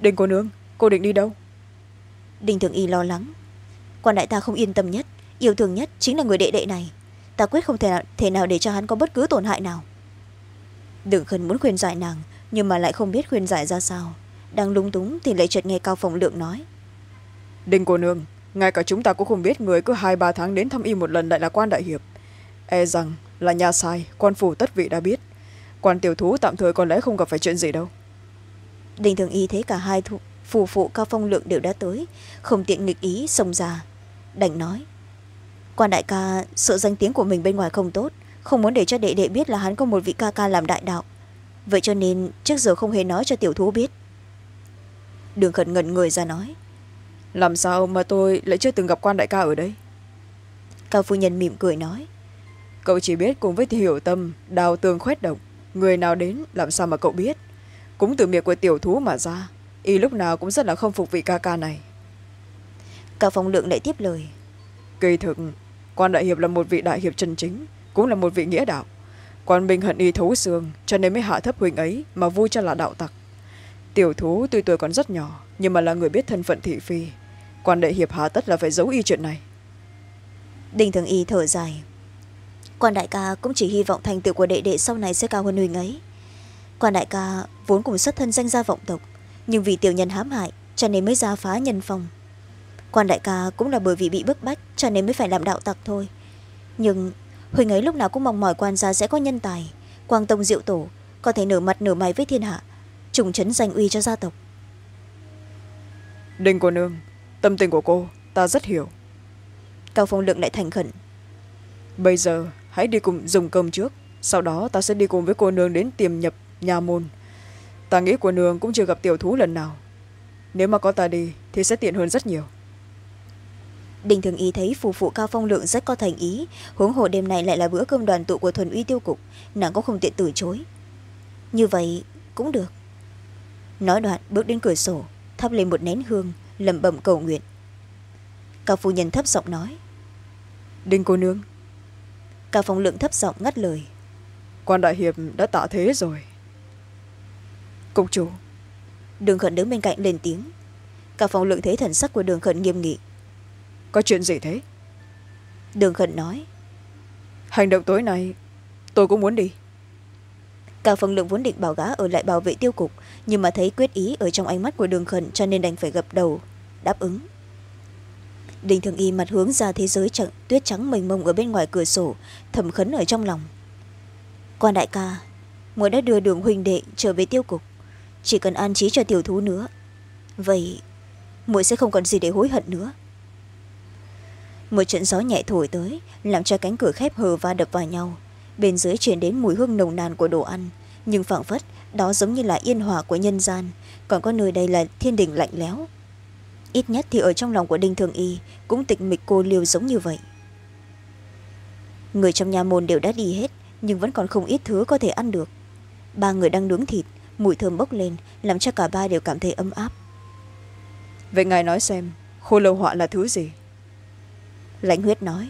Đình cô nương cô định đi đâu? Đình thường y lo lắng quan đại ta không yên tâm nhất yêu thương nhất chính là người đệ đệ này. Ta quyết không thể nào, thể nào để cho hắn có bất cứ tổn hại nào. Đường khẩn muốn khuyên giải nàng nhưng mà lại không biết khuyên giải ra sao. Đang lung túng thì lại chợt nghe cao phòng lượng nói. Đinh cô nương ngay cả chúng ta cũng không biết người cứ hai ba tháng đến thăm y một lần lại là quan đại hiệp. E rằng là nhà sai quan phủ tất vị đã biết. Quan tiểu thú tạm thời có lẽ không gặp phải chuyện gì đâu. Đình thường y thấy cả hai thu, phù phụ cao phong lượng đều đã tới không tiện nghịch ý xông ra đành nói. Quan đại ca sợ danh tiếng của mình bên ngoài không tốt không muốn để cho đệ đệ biết là hắn có một vị ca ca làm đại đạo. Vậy cho nên trước giờ không hề nói cho tiểu thú biết. Đường khẩn ngẩn người ra nói. Làm sao mà tôi lại chưa từng gặp quan đại ca ở đây? Cao phu nhân mỉm cười nói. Cậu chỉ biết cùng với hiểu tâm đào tường khoét động. Người nào đến làm sao mà cậu biết? Cũng từ miệng của tiểu thú mà ra y lúc nào cũng rất là không phục vị ca ca này cao phong lượng lại tiếp lời. Kỳ thực quan đại hiệp là một vị đại hiệp chân chính cũng là một vị nghĩa đạo. Quan bình hận y thấu xương cho nên mới hạ thấp huynh ấy mà vui cho là đạo tặc. Tiểu thú tuy tuổi còn rất nhỏ nhưng mà là người biết thân phận thị phi. Quan đại hiệp hạ tất là phải giấu y chuyện này. Đinh thường y thở dài. Quan đại ca cũng chỉ hy vọng thành tựu của đệ đệ sau này sẽ cao hơn huynh ấy. Quan đại ca vốn cùng xuất thân danh gia vọng tộc nhưng vì tiểu nhân hãm hại cho nên mới ra phá nhân phong quan đại ca cũng là bởi vì bị bức bách cho nên mới phải làm đạo tặc thôi. Nhưng huỳnh ấy lúc nào cũng mong mỏi quan gia sẽ có nhân tài. Quang tông diệu tổ có thể nở mặt nở mày với thiên hạ trùng trấn danh uy cho gia tộc. Đinh cô nương tâm tình của cô ta rất hiểu. Cao phong lượng lại thành khẩn. Bây giờ hãy đi cùng dùng cơm trước sau đó ta sẽ đi cùng với cô nương đến tiềm nhập nhà môn. Ta nghĩ cô nương cũng chưa gặp tiểu thú lần nào. Nếu mà có ta đi thì sẽ tiện hơn rất nhiều đình thường ý thấy phù phụ cao phong lượng rất có thành ý. Huống hồ đêm này lại là bữa cơm đoàn tụ của thuần uy tiêu cục. Nàng cũng không tiện từ chối. Như vậy cũng được. Nói đoạn bước đến cửa sổ thắp lên một nén hương lẩm bẩm cầu nguyện. Cao phu nhân thấp giọng nói đinh cô nương. Cao phong lượng thấp giọng ngắt lời quan đại hiệp đã tạ thế rồi. Cục chủ. Đường khẩn đứng bên cạnh lên tiếng. Cao phong lượng thấy thần sắc của đường khẩn nghiêm nghị có chuyện gì thế? Đường khẩn nói. Hành động tối nay tôi cũng muốn đi. Cao phong lượng vốn định bảo gã ở lại bảo vệ tiêu cục nhưng mà thấy quyết ý ở trong ánh mắt của đường khẩn cho nên đành phải gập đầu đáp ứng. Đình thường y mặt hướng ra thế giới trận tuyết trắng mênh mông ở bên ngoài cửa sổ thầm khấn ở trong lòng. Quan đại ca muội đã đưa đường huynh đệ trở về tiêu cục chỉ cần an trí cho tiểu thú nữa. Vậy muội sẽ không còn gì để hối hận nữa một trận gió nhẹ thổi tới, làm cho cánh cửa khép hờ và đập vào nhau. Bên dưới truyền đến mùi hương nồng nàn của đồ ăn, nhưng phảng phất đó giống như là yên hòa của nhân gian, còn có nơi đây là thiên đình lạnh lẽo. Ít nhất thì ở trong lòng của đinh thường y cũng tịch mịch cô liều giống như vậy. Người trong nhà môn đều đã đi hết, nhưng vẫn còn không ít thứ có thể ăn được. Ba người đang nướng thịt, mùi thơm bốc lên, làm cho cả ba đều cảm thấy ấm áp. Vậy ngài nói xem, khô lâu họa là thứ gì? Lãnh huyết nói.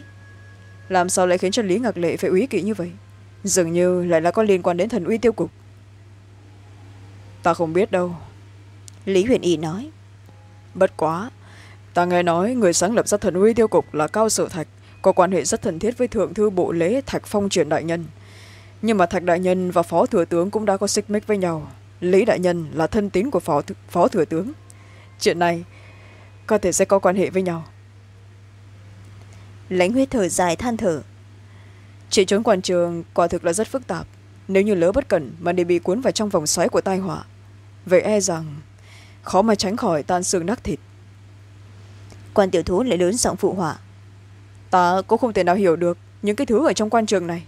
Làm sao lại khiến cho lý ngạc lệ phải úy kỵ như vậy? Dường như lại là có liên quan đến thần uy tiêu cục. Ta không biết đâu. Lý huyền y nói. Bất quá ta nghe nói người sáng lập ra thần uy tiêu cục là cao sở thạch có quan hệ rất thân thiết với thượng thư bộ lễ thạch phong truyền đại nhân. Nhưng mà thạch đại nhân và phó thừa tướng cũng đã có xích mích với nhau. Lý đại nhân là thân tín của phó, phó thừa tướng. Chuyện này có thể sẽ có quan hệ với nhau lãnh huyết thở dài than thở. Chuyện trốn quan trường quả thực là rất phức tạp. Nếu như lỡ bất cẩn mà để bị cuốn vào trong vòng xoáy của tai họa, vậy e rằng khó mà tránh khỏi tan xương nát thịt. Quan tiểu thú lại lớn giọng phụ họa. Ta cũng không thể nào hiểu được những cái thứ ở trong quan trường này.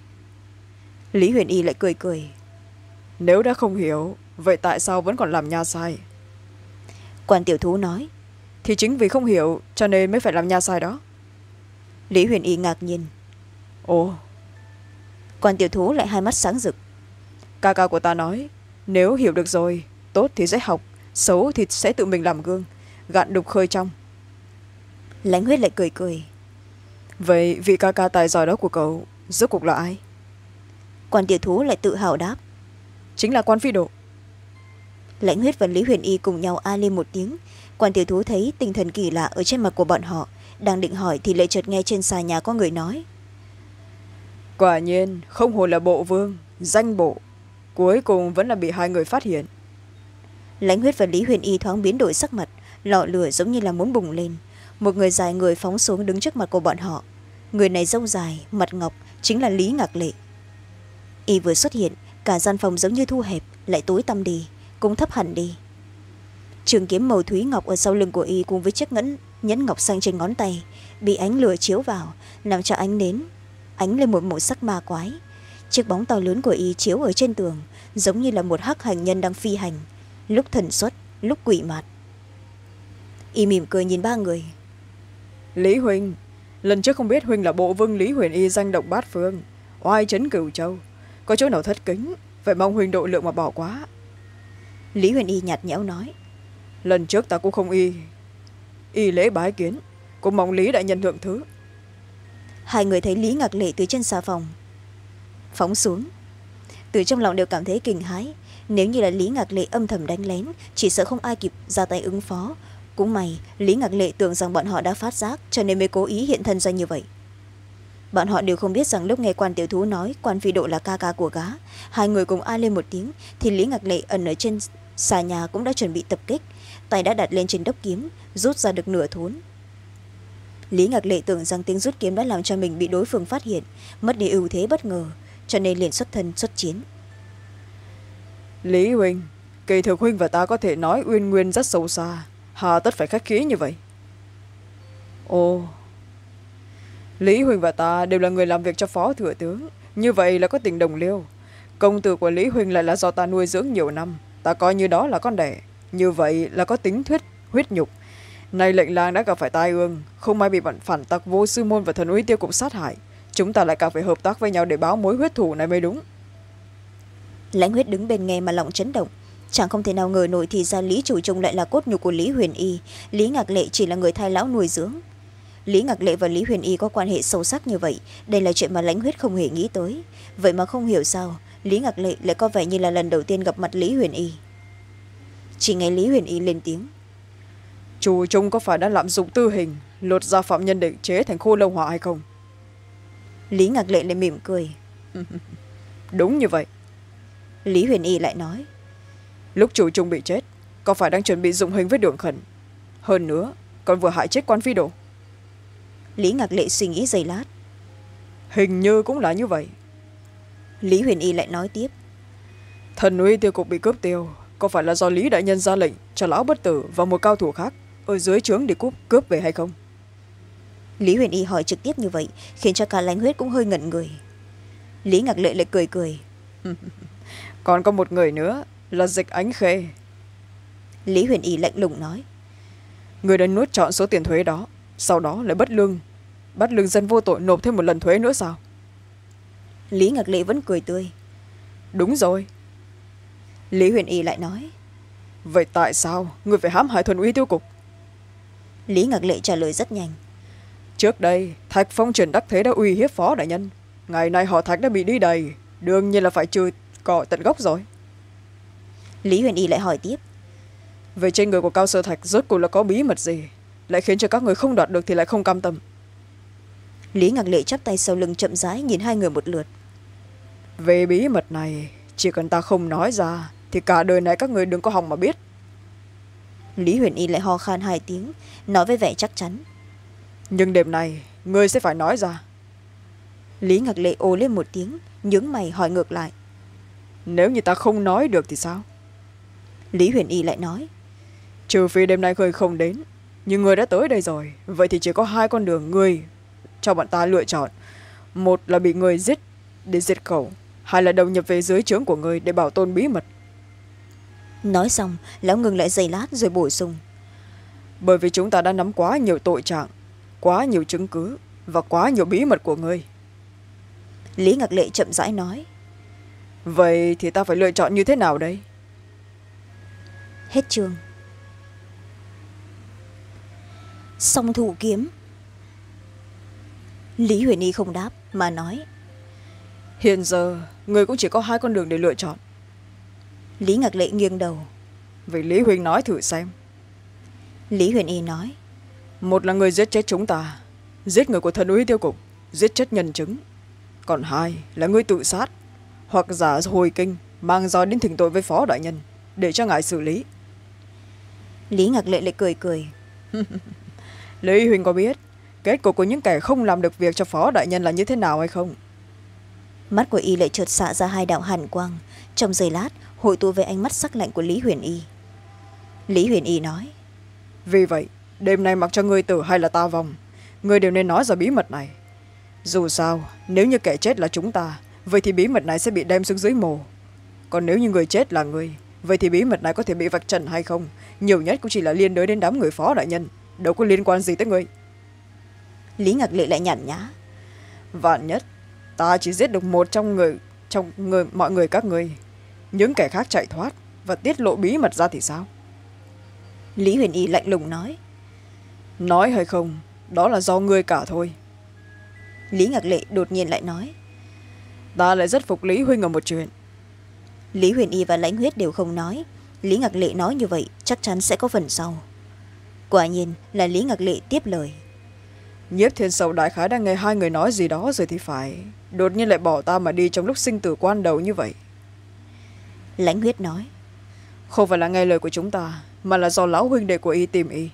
Lý huyền y lại cười cười. Nếu đã không hiểu, vậy tại sao vẫn còn làm nha sai? Quan tiểu thú nói. Thì chính vì không hiểu, cho nên mới phải làm nha sai đó lý huyền y ngạc nhiên. Ồ. Quan tiểu thú lại hai mắt sáng rực. Ca ca của ta nói nếu hiểu được rồi tốt thì sẽ học xấu thì sẽ tự mình làm gương gạn đục khơi trong. Lãnh huyết lại cười cười. Vậy vị ca ca tài giỏi đó của cậu rốt cuộc là ai? Quan tiểu thú lại tự hào đáp. Chính là quan phi độ. Lãnh huyết và lý huyền y cùng nhau a lên một tiếng. Quan tiểu thú thấy tinh thần kỳ lạ ở trên mặt của bọn họ đang định hỏi thì lại chợt nghe trên xà nhà có người nói. Quả nhiên không hồ là bộ vương danh bộ. Cuối cùng vẫn là bị hai người phát hiện. Lãnh huyết và lý huyền y thoáng biến đổi sắc mặt lọ lửa giống như là muốn bùng lên. Một người dài người phóng xuống đứng trước mặt của bọn họ. Người này râu dài mặt ngọc chính là lý ngạc lệ. Y vừa xuất hiện cả gian phòng giống như thu hẹp lại tối tăm đi cũng thấp hẳn đi. Trường kiếm màu thúy ngọc ở sau lưng của y cùng với chiếc ngẫn nhẫn ngọc xanh trên ngón tay bị ánh lửa chiếu vào làm cho ánh nến ánh lên một màu sắc ma quái. Chiếc bóng to lớn của y chiếu ở trên tường giống như là một hắc hành nhân đang phi hành lúc thần xuất lúc quỷ mạt. Y mỉm cười nhìn ba người. Lý huynh lần trước không biết huynh là bộ vương lý huyền y danh động bát phương oai trấn cửu châu. Có chỗ nào thất kính vậy mong huynh độ lượng mà bỏ quá. Lý huyền y nhạt nhẽo nói. Lần trước ta cũng không y y lễ bái kiến. Cũng mong lý đại nhân thượng thứ. Hai người thấy lý ngạc lệ từ chân xà phòng, phóng xuống. Từ trong lòng đều cảm thấy kinh hãi. Nếu như là lý ngạc lệ âm thầm đánh lén, chỉ sợ không ai kịp ra tay ứng phó. Cũng may, lý ngạc lệ tưởng rằng bọn họ đã phát giác, cho nên mới cố ý hiện thân ra như vậy. Bọn họ đều không biết rằng lúc nghe quan tiểu thú nói quan phi độ là ca ca của gá, hai người cùng a lên một tiếng, thì lý ngạc lệ ẩn ở trên xà nhà cũng đã chuẩn bị tập kích tay đã đặt lên trên đốc kiếm, rút ra được nửa thốn. Lý ngạc lệ tưởng rằng tiếng rút kiếm đã làm cho mình bị đối phương phát hiện, mất đi ưu thế bất ngờ, cho nên liền xuất thân xuất chiến. Lý huynh kỳ thực huynh và ta có thể nói uyên nguyên rất sâu xa, hà tất phải khách khí như vậy. Ồ. Lý huynh và ta đều là người làm việc cho phó thừa tướng, như vậy là có tình đồng liêu. Công tử của lý huynh lại là do ta nuôi dưỡng nhiều năm, ta coi như đó là con đẻ như vậy là có tính thuyết, huyết nhục. Nay lệnh lang đã gặp phải tai ương, không may bị bọn phản tặc vô sư môn và thần uy tiêu cũng sát hại. Chúng ta lại càng phải hợp tác với nhau để báo mối huyết thủ này mới đúng. Lãnh huyết đứng bên nghe mà lòng chấn động. Chẳng không thể nào ngờ nổi thì ra lý chủ trung lại là cốt nhục của lý huyền y. Lý ngạc lệ chỉ là người thai lão nuôi dưỡng. Lý ngạc lệ và lý huyền y có quan hệ sâu sắc như vậy, đây là chuyện mà lãnh huyết không hề nghĩ tới. Vậy mà không hiểu sao, lý ngạc lệ lại có vẻ như là lần đầu tiên gặp mặt lý huyền y chỉ nghe lý huyền y lên tiếng. Chủ trung có phải đã lạm dụng tư hình lột ra phạm nhân để chế thành khô lâu hỏa hay không? Lý ngạc lệ lại mỉm cười. Đúng như vậy. Lý huyền y lại nói. Lúc chủ trung bị chết có phải đang chuẩn bị dụng hình với đường khẩn? Hơn nữa còn vừa hại chết quan phi đồ. Lý ngạc lệ suy nghĩ giây lát. Hình như cũng là như vậy. Lý huyền y lại nói tiếp. Thần uy tiêu cục bị cướp tiêu có phải là do lý đại nhân ra lệnh cho lão bất tử và một cao thủ khác ở dưới trướng để cướp, cướp về hay không? Lý huyền y hỏi trực tiếp như vậy khiến cho cả lãnh huyết cũng hơi ngẩn người. Lý ngạc lệ lại cười cười. Còn có một người nữa là dịch ánh khê. Lý huyền y lạnh lùng nói. Người đã nuốt chọn số tiền thuế đó sau đó lại bất lương bắt lương dân vô tội nộp thêm một lần thuế nữa sao? Lý ngạc lệ vẫn cười tươi. Đúng rồi lý huyền y lại nói. Vậy tại sao người phải hãm hại thuần uy tiêu cục? Lý ngạc lệ trả lời rất nhanh. Trước đây thạch phong truyền đắc thế đã uy hiếp phó đại nhân. Ngày nay họ thạch đã bị đi đầy đương nhiên là phải trừ cỏ tận gốc rồi. Lý huyền y lại hỏi tiếp. Về trên người của cao sơ thạch rốt cuộc là có bí mật gì? Lại khiến cho các người không đoạt được thì lại không cam tâm. Lý ngạc lệ chắp tay sau lưng chậm rãi nhìn hai người một lượt. Về bí mật này chỉ cần ta không nói ra thì cả đời này các người đừng có hòng mà biết. Lý huyền y lại ho khan hai tiếng nói với vẻ chắc chắn. Nhưng đêm này ngươi sẽ phải nói ra. Lý ngạc lệ ồ lên một tiếng nhướng mày hỏi ngược lại. Nếu như ta không nói được thì sao? Lý huyền y lại nói. Trừ phi đêm nay ngươi không đến nhưng ngươi đã tới đây rồi vậy thì chỉ có hai con đường ngươi cho bọn ta lựa chọn. Một là bị người giết để diệt khẩu hai là đầu nhập về dưới trướng của người để bảo tồn bí mật nói xong lão ngừng lại giây lát rồi bổ sung. Bởi vì chúng ta đã nắm quá nhiều tội trạng quá nhiều chứng cứ và quá nhiều bí mật của ngươi lý ngạc lệ chậm rãi nói. Vậy thì ta phải lựa chọn như thế nào đây? Hết chương. Song thủ kiếm. Lý huyền y không đáp mà nói. Hiện giờ người cũng chỉ có hai con đường để lựa chọn lý ngạc lệ nghiêng đầu. Vậy lý huynh nói thử xem. Lý huyền y nói. Một là người giết chết chúng ta giết người của thần úy tiêu cục giết chết nhân chứng. Còn hai là người tự sát hoặc giả hồi kinh mang roi đến thỉnh tội với phó đại nhân để cho ngài xử lý. Lý ngạc lệ lại cười cười. Lý huynh có biết kết cục của những kẻ không làm được việc cho phó đại nhân là như thế nào hay không? Mắt của y lại chợt xạ ra hai đạo hàn quang. Trong giây lát hội tụ về ánh mắt sắc lạnh của lý huyền y. Lý huyền y nói vì vậy đêm nay mặc cho ngươi tử hay là ta vong ngươi đều nên nói ra bí mật này. Dù sao nếu như kẻ chết là chúng ta vậy thì bí mật này sẽ bị đem xuống dưới mồ. Còn nếu như người chết là ngươi vậy thì bí mật này có thể bị vạch trần hay không? Nhiều nhất cũng chỉ là liên đới đến đám người phó đại nhân đâu có liên quan gì tới ngươi. Lý ngạc lệ lại nhàn nhã. Vạn nhất ta chỉ giết được một trong người trong người mọi người các ngươi những kẻ khác chạy thoát và tiết lộ bí mật ra thì sao? Lý huyền y lạnh lùng nói. Nói hay không đó là do ngươi cả thôi. Lý ngạc lệ đột nhiên lại nói. Ta lại rất phục lý huynh ở một chuyện. Lý huyền y và lãnh huyết đều không nói. Lý ngạc lệ nói như vậy chắc chắn sẽ có phần sau. Quả nhiên là lý ngạc lệ tiếp lời. Nhiếp thiên sầu đại khái đang nghe hai người nói gì đó rồi thì phải. Đột nhiên lại bỏ ta mà đi trong lúc sinh tử quan đầu như vậy lãnh huyết nói. Không phải là nghe lời của chúng ta mà là do lão huynh đệ của y tìm y.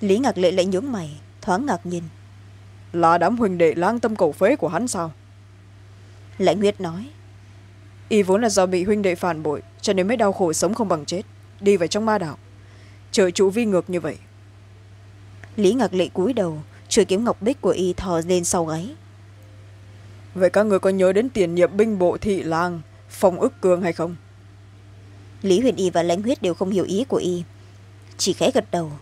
Lý ngạc lệ lại nhướng mày thoáng ngạc nhiên là đám huynh đệ lang tâm cầu phế của hắn sao? Lãnh huyết nói. Y vốn là do bị huynh đệ phản bội cho nên mới đau khổ sống không bằng chết đi vào trong ma đạo. Trời trụ vi ngược như vậy. Lý ngạc lệ cúi đầu chuôi kiếm ngọc bích của y thò lên sau gáy. Vậy các người có nhớ đến tiền nhiệm binh bộ thị lang phong ức cương hay không? Lý huyền y và lãnh huyết đều không hiểu ý của y. Chỉ khẽ gật đầu.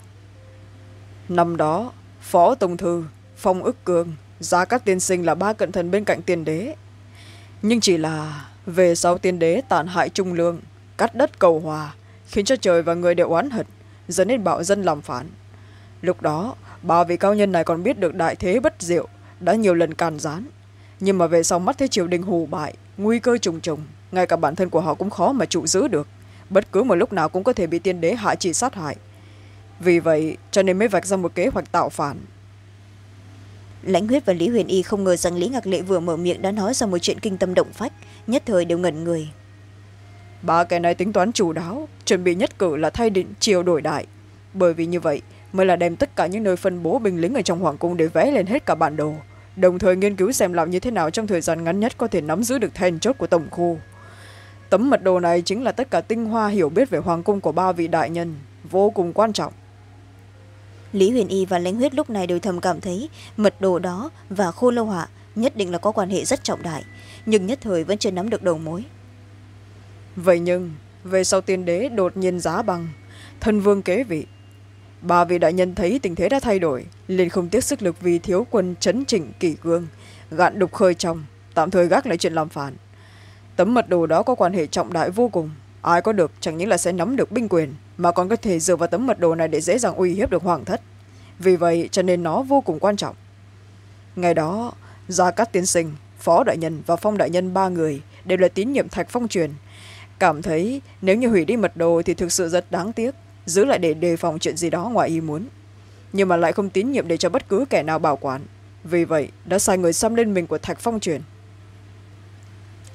Năm đó phó tổng thư phong ức cương gia các tiên sinh là ba cận thần bên cạnh tiên đế. Nhưng chỉ là về sau tiên đế tàn hại trung lương cắt đất cầu hòa khiến cho trời và người đều oán hận dẫn đến bạo dân làm phản. Lúc đó ba vị cao nhân này còn biết được đại thế bất diệu đã nhiều lần càn gián. Nhưng mà về sau mắt thấy triều đình hù bại nguy cơ trùng trùng ngay cả bản thân của họ cũng khó mà trụ giữ được. Bất cứ một lúc nào cũng có thể bị tiên đế hạ chỉ sát hại. Vì vậy cho nên mới vạch ra một kế hoạch tạo phản. Lãnh huyết và lý huyền y không ngờ rằng lý ngạc lệ vừa mở miệng đã nói ra một chuyện kinh tâm động phách nhất thời đều ngẩn người. Ba kẻ này tính toán chủ đáo chuẩn bị nhất cử là thay định chiều đổi đại. Bởi vì như vậy mới là đem tất cả những nơi phân bố binh lính ở trong hoàng cung để vẽ lên hết cả bản đồ. Đồng thời nghiên cứu xem làm như thế nào trong thời gian ngắn nhất có thể nắm giữ được then chốt của tổng khu tấm mật đồ này chính là tất cả tinh hoa hiểu biết về hoàng cung của ba vị đại nhân vô cùng quan trọng. Lý huyền y và lãnh huyết lúc này đều thầm cảm thấy mật đồ đó và khô lâu họa nhất định là có quan hệ rất trọng đại nhưng nhất thời vẫn chưa nắm được đầu mối. Vậy nhưng về sau tiên đế đột nhiên giá bằng thân vương kế vị ba vị đại nhân thấy tình thế đã thay đổi liền không tiếc sức lực vì thiếu quân chấn chỉnh kỷ cương gạn đục khơi trong tạm thời gác lại chuyện làm phản tấm mật đồ đó có quan hệ trọng đại vô cùng. Ai có được chẳng những là sẽ nắm được binh quyền, mà còn có thể dựa vào tấm mật đồ này để dễ dàng uy hiếp được hoàng thất. Vì vậy, cho nên nó vô cùng quan trọng. Ngày đó, gia cát tiên sinh, phó đại nhân và phong đại nhân ba người đều là tín nhiệm thạch phong truyền. Cảm thấy nếu như hủy đi mật đồ thì thực sự rất đáng tiếc, giữ lại để đề phòng chuyện gì đó ngoài ý muốn. Nhưng mà lại không tín nhiệm để cho bất cứ kẻ nào bảo quản. Vì vậy, đã sai người xăm lên mình của thạch phong truyền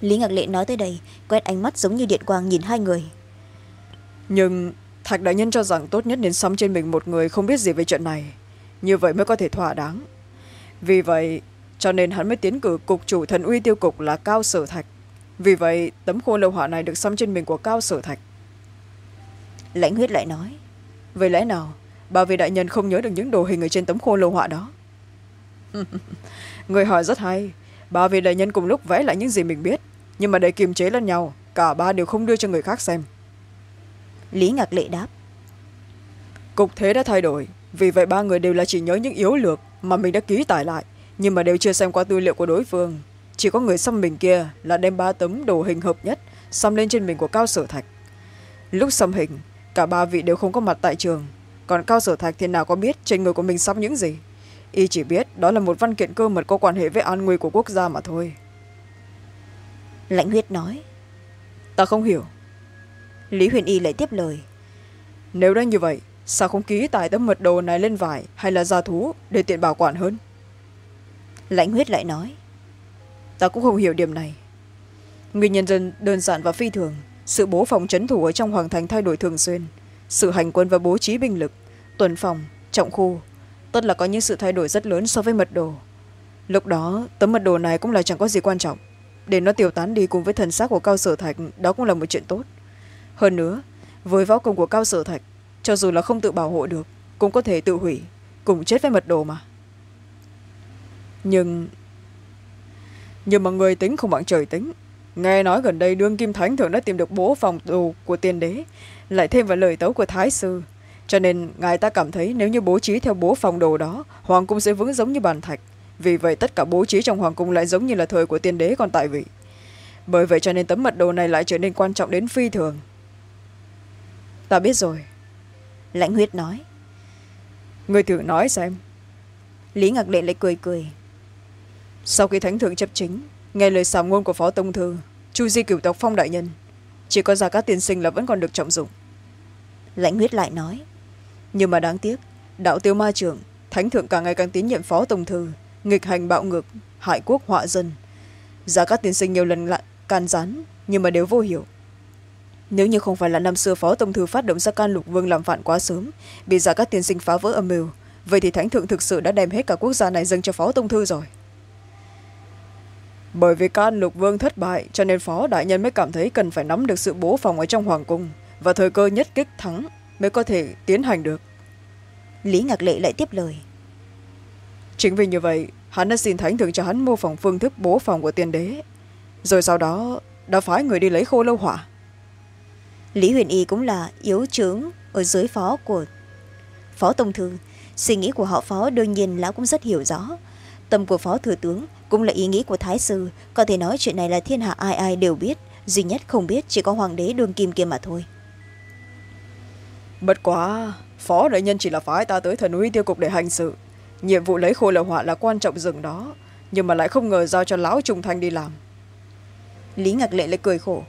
lý ngạc lệ nói tới đây quét ánh mắt giống như điện quang nhìn hai người. Nhưng thạch đại nhân cho rằng tốt nhất nên xăm trên mình một người không biết gì về chuyện này. Như vậy mới có thể thỏa đáng. Vì vậy cho nên hắn mới tiến cử cục chủ thần uy tiêu cục là cao sở thạch. Vì vậy tấm khô lâu hỏa này được xăm trên mình của cao sở thạch. Lãnh huyết lại nói vậy lẽ nào bà vị đại nhân không nhớ được những đồ hình ở trên tấm khô lâu họa đó? Người hỏi rất hay bà vị đại nhân cùng lúc vẽ lại những gì mình biết nhưng mà để kiềm chế lẫn nhau cả ba đều không đưa cho người khác xem. Lý ngạc lệ đáp. Cục thế đã thay đổi vì vậy ba người đều là chỉ nhớ những yếu lược mà mình đã ký tải lại nhưng mà đều chưa xem qua tư liệu của đối phương. Chỉ có người xăm mình kia là đem ba tấm đồ hình hợp nhất xăm lên trên mình của cao sở thạch. Lúc xăm hình cả ba vị đều không có mặt tại trường còn cao sở thạch thì nào có biết trên người của mình xăm những gì y chỉ biết đó là một văn kiện cơ mật có quan hệ với an nguy của quốc gia mà thôi. Lãnh huyết nói. Ta không hiểu. Lý huyền y lại tiếp lời. Nếu đã như vậy sao không ký tải tấm mật đồ này lên vải hay là gia thú để tiện bảo quản hơn? Lãnh huyết lại nói. Ta cũng không hiểu điểm này. Nguyên nhân dân đơn giản và phi thường sự bố phòng trấn thủ ở trong hoàng thành thay đổi thường xuyên sự hành quân và bố trí binh lực tuần phòng trọng khu tất là có những sự thay đổi rất lớn so với mật đồ. Lúc đó, tấm mật đồ này cũng là chẳng có gì quan trọng. Để nó tiêu tán đi cùng với thần xác của cao sở thạch, đó cũng là một chuyện tốt. Hơn nữa, với võ công của cao sở thạch, cho dù là không tự bảo hộ được, cũng có thể tự hủy, cùng chết với mật đồ mà. Nhưng nhưng mà người tính không bằng trời tính. Nghe nói gần đây đương kim thánh thường đã tìm được bố phòng đồ của tiên đế, lại thêm vào lời tấu của thái sư cho nên ngài ta cảm thấy nếu như bố trí theo bố phòng đồ đó hoàng cung sẽ vững giống như bàn thạch. Vì vậy tất cả bố trí trong hoàng cung lại giống như là thời của tiên đế còn tại vị. Bởi vậy cho nên tấm mật đồ này lại trở nên quan trọng đến phi thường. Ta biết rồi. Lãnh huyết nói. Người thử nói xem. Lý ngạc lệ lại cười cười. Sau khi thánh thượng chấp chính nghe lời xào ngôn của phó tông thư chu di cửu tộc phong đại nhân chỉ có gia các tiên sinh là vẫn còn được trọng dụng. Lãnh huyết lại nói nhưng mà đáng tiếc, đạo tiêu ma trưởng, thánh thượng càng ngày càng tín nhiệm phó tổng thư, nghịch hành bạo ngược, hại quốc họa dân. Giá các tiên sinh nhiều lần lại can gián, nhưng mà đều vô hiệu. Nếu như không phải là năm xưa phó tổng thư phát động ra can lục vương làm phản quá sớm, bị giả các tiên sinh phá vỡ âm mưu, vậy thì thánh thượng thực sự đã đem hết cả quốc gia này dâng cho phó tổng thư rồi. Bởi vì can lục vương thất bại, cho nên phó đại nhân mới cảm thấy cần phải nắm được sự bố phòng ở trong hoàng cung và thời cơ nhất kích thắng mới có thể tiến hành được. Lý ngạc lệ lại tiếp lời. Chính vì như vậy hắn đã xin thánh thượng cho hắn mô phỏng phương thức bố phòng của tiên đế. Rồi sau đó đã phái người đi lấy khô lâu hỏa. Lý huyền y cũng là yếu trướng ở dưới phó của phó tông thư suy nghĩ của họ phó đương nhiên lão cũng rất hiểu rõ. Tâm của phó thừa tướng cũng là ý nghĩ của thái sư. Có thể nói chuyện này là thiên hạ ai ai đều biết. Duy nhất không biết chỉ có hoàng đế đương kim kia mà thôi bất quá, phó đại nhân chỉ là phái ta tới thần uy tiêu cục để hành sự. Nhiệm vụ lấy khô lầu họa là quan trọng rừng đó, nhưng mà lại không ngờ giao cho lão trung thanh đi làm. Lý ngạc lệ lại cười khổ.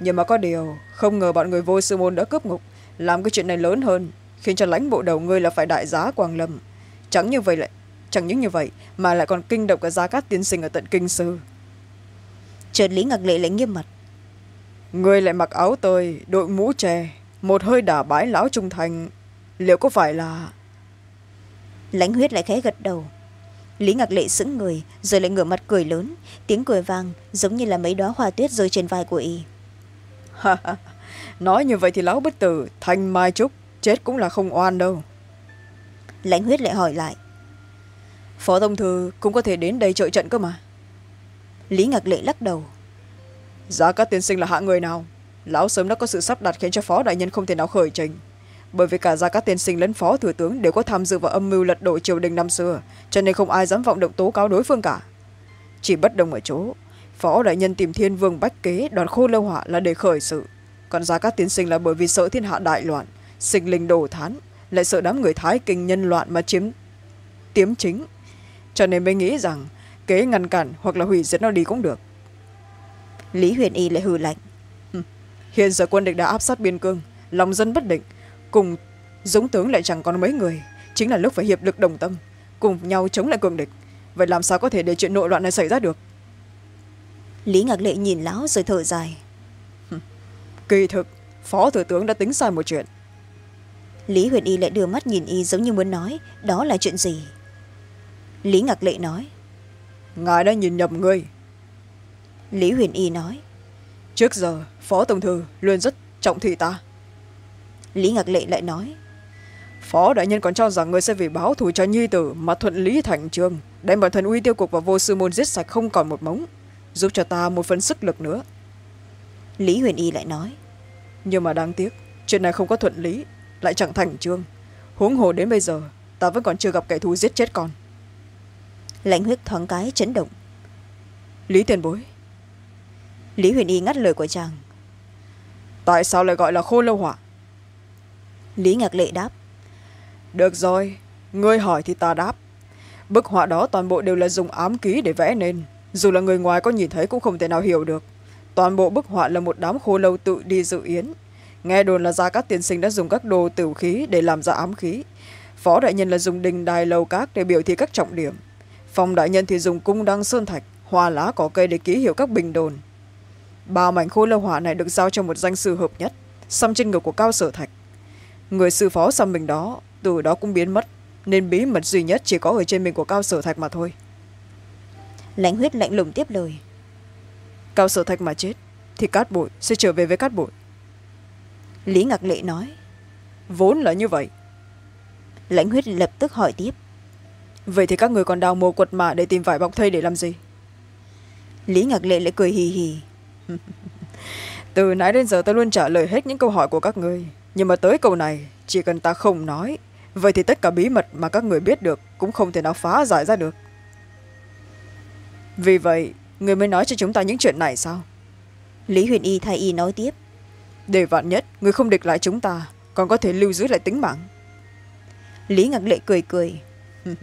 Nhưng mà có điều, không ngờ bọn người vô sư môn đã cướp ngục, làm cái chuyện này lớn hơn, khiến cho lãnh bộ đầu ngươi là phải đại giá quang lâm. Chẳng như vậy lại, chẳng những như vậy, mà lại còn kinh động cả gia cát tiên sinh ở tận kinh sư. Chợt lý ngạc lệ lại nghiêm mặt. Người lại mặc áo tơi, đội mũ tre một hơi đả bái lão trung thành. Liệu có phải là lãnh huyết lại khẽ gật đầu. Lý ngạc lệ sững người rồi lại ngửa mặt cười lớn. Tiếng cười vang giống như là mấy đoá hoa tuyết rơi trên vai của y. Nói như vậy thì lão bất tử thành mai trúc chết cũng là không oan đâu. Lãnh huyết lại hỏi lại. Phó tông thư cũng có thể đến đây trợ trận cơ mà. Lý ngạc lệ lắc đầu. Giá các tiên sinh là hạ người nào lão sớm đã có sự sắp đặt khiến cho phó đại nhân không thể nào khởi trình. Bởi vì cả gia các tiên sinh lẫn phó thừa tướng đều có tham dự vào âm mưu lật đổ triều đình năm xưa, cho nên không ai dám vọng động tố cáo đối phương cả. Chỉ bất đồng ở chỗ, phó đại nhân tìm thiên vương bách kế đoàn khô lâu họa là để khởi sự. Còn gia các tiên sinh là bởi vì sợ thiên hạ đại loạn, sinh linh đổ thán, lại sợ đám người thái kinh nhân loạn mà chiếm tiếm chính. Cho nên mới nghĩ rằng kế ngăn cản hoặc là hủy diệt nó đi cũng được. Lý huyền y lại hừ lạnh hiện giờ quân địch đã áp sát biên cương lòng dân bất định. Cùng dũng tướng lại chẳng còn mấy người chính là lúc phải hiệp lực đồng tâm cùng nhau chống lại cường địch. Vậy làm sao có thể để chuyện nội loạn này xảy ra được? Lý ngạc lệ nhìn lão rồi thở dài. Kỳ thực phó thủ tướng đã tính sai một chuyện. Lý huyền y lại đưa mắt nhìn y giống như muốn nói đó là chuyện gì? Lý ngạc lệ nói. Ngài đã nhìn nhầm ngươi lý huyền y nói trước giờ phó tổng thư luôn rất trọng thị ta. Lý ngạc lệ lại nói phó đại nhân còn cho rằng ngươi sẽ vì báo thù cho nhi tử mà thuận lý thành trường đem bản thân uy tiêu cục và vô sư môn giết sạch không còn một mống giúp cho ta một phần sức lực nữa. Lý huyền y lại nói nhưng mà đáng tiếc chuyện này không có thuận lý lại chẳng thành trương huống hồ đến bây giờ ta vẫn còn chưa gặp kẻ thù giết chết con. Lãnh huyết thoáng cái chấn động. Lý tiền bối lý huyền y ngắt lời của chàng. Tại sao lại gọi là khô lâu hỏa lý ngạc lệ đáp. Được rồi ngươi hỏi thì ta đáp. Bức họa đó toàn bộ đều là dùng ám ký để vẽ nên dù là người ngoài có nhìn thấy cũng không thể nào hiểu được. Toàn bộ bức họa là một đám khô lâu tự đi dự yến. Nghe đồn là gia các tiên sinh đã dùng các đồ tử khí để làm ra ám khí. Phó đại nhân là dùng đình đài lầu các để biểu thị các trọng điểm. Phòng đại nhân thì dùng cung đăng sơn thạch hoa lá cỏ cây để ký hiệu các bình đồn ba mảnh khô lâu hỏa này được giao cho một danh sư hợp nhất xăm trên ngực của cao sở thạch. Người sư phó xăm mình đó từ đó cũng biến mất nên bí mật duy nhất chỉ có ở trên mình của cao sở thạch mà thôi. Lãnh huyết lạnh lùng tiếp lời. Cao sở thạch mà chết thì cát bụi sẽ trở về với cát bụi lý ngạc lệ nói. Vốn là như vậy. Lãnh huyết lập tức hỏi tiếp. Vậy thì các người còn đào mồ quật mạ để tìm vải bọc thây để làm gì? Lý ngạc lệ lại cười hì hì từ nãy đến giờ ta luôn trả lời hết những câu hỏi của các người nhưng mà tới câu này chỉ cần ta không nói vậy thì tất cả bí mật mà các người biết được cũng không thể nào phá giải ra được. Vì vậy người mới nói cho chúng ta những chuyện này sao? Lý huyền y thay y nói tiếp. Để vạn nhất người không địch lại chúng ta còn có thể lưu giữ lại tính mạng. Lý ngạc lệ cười cười.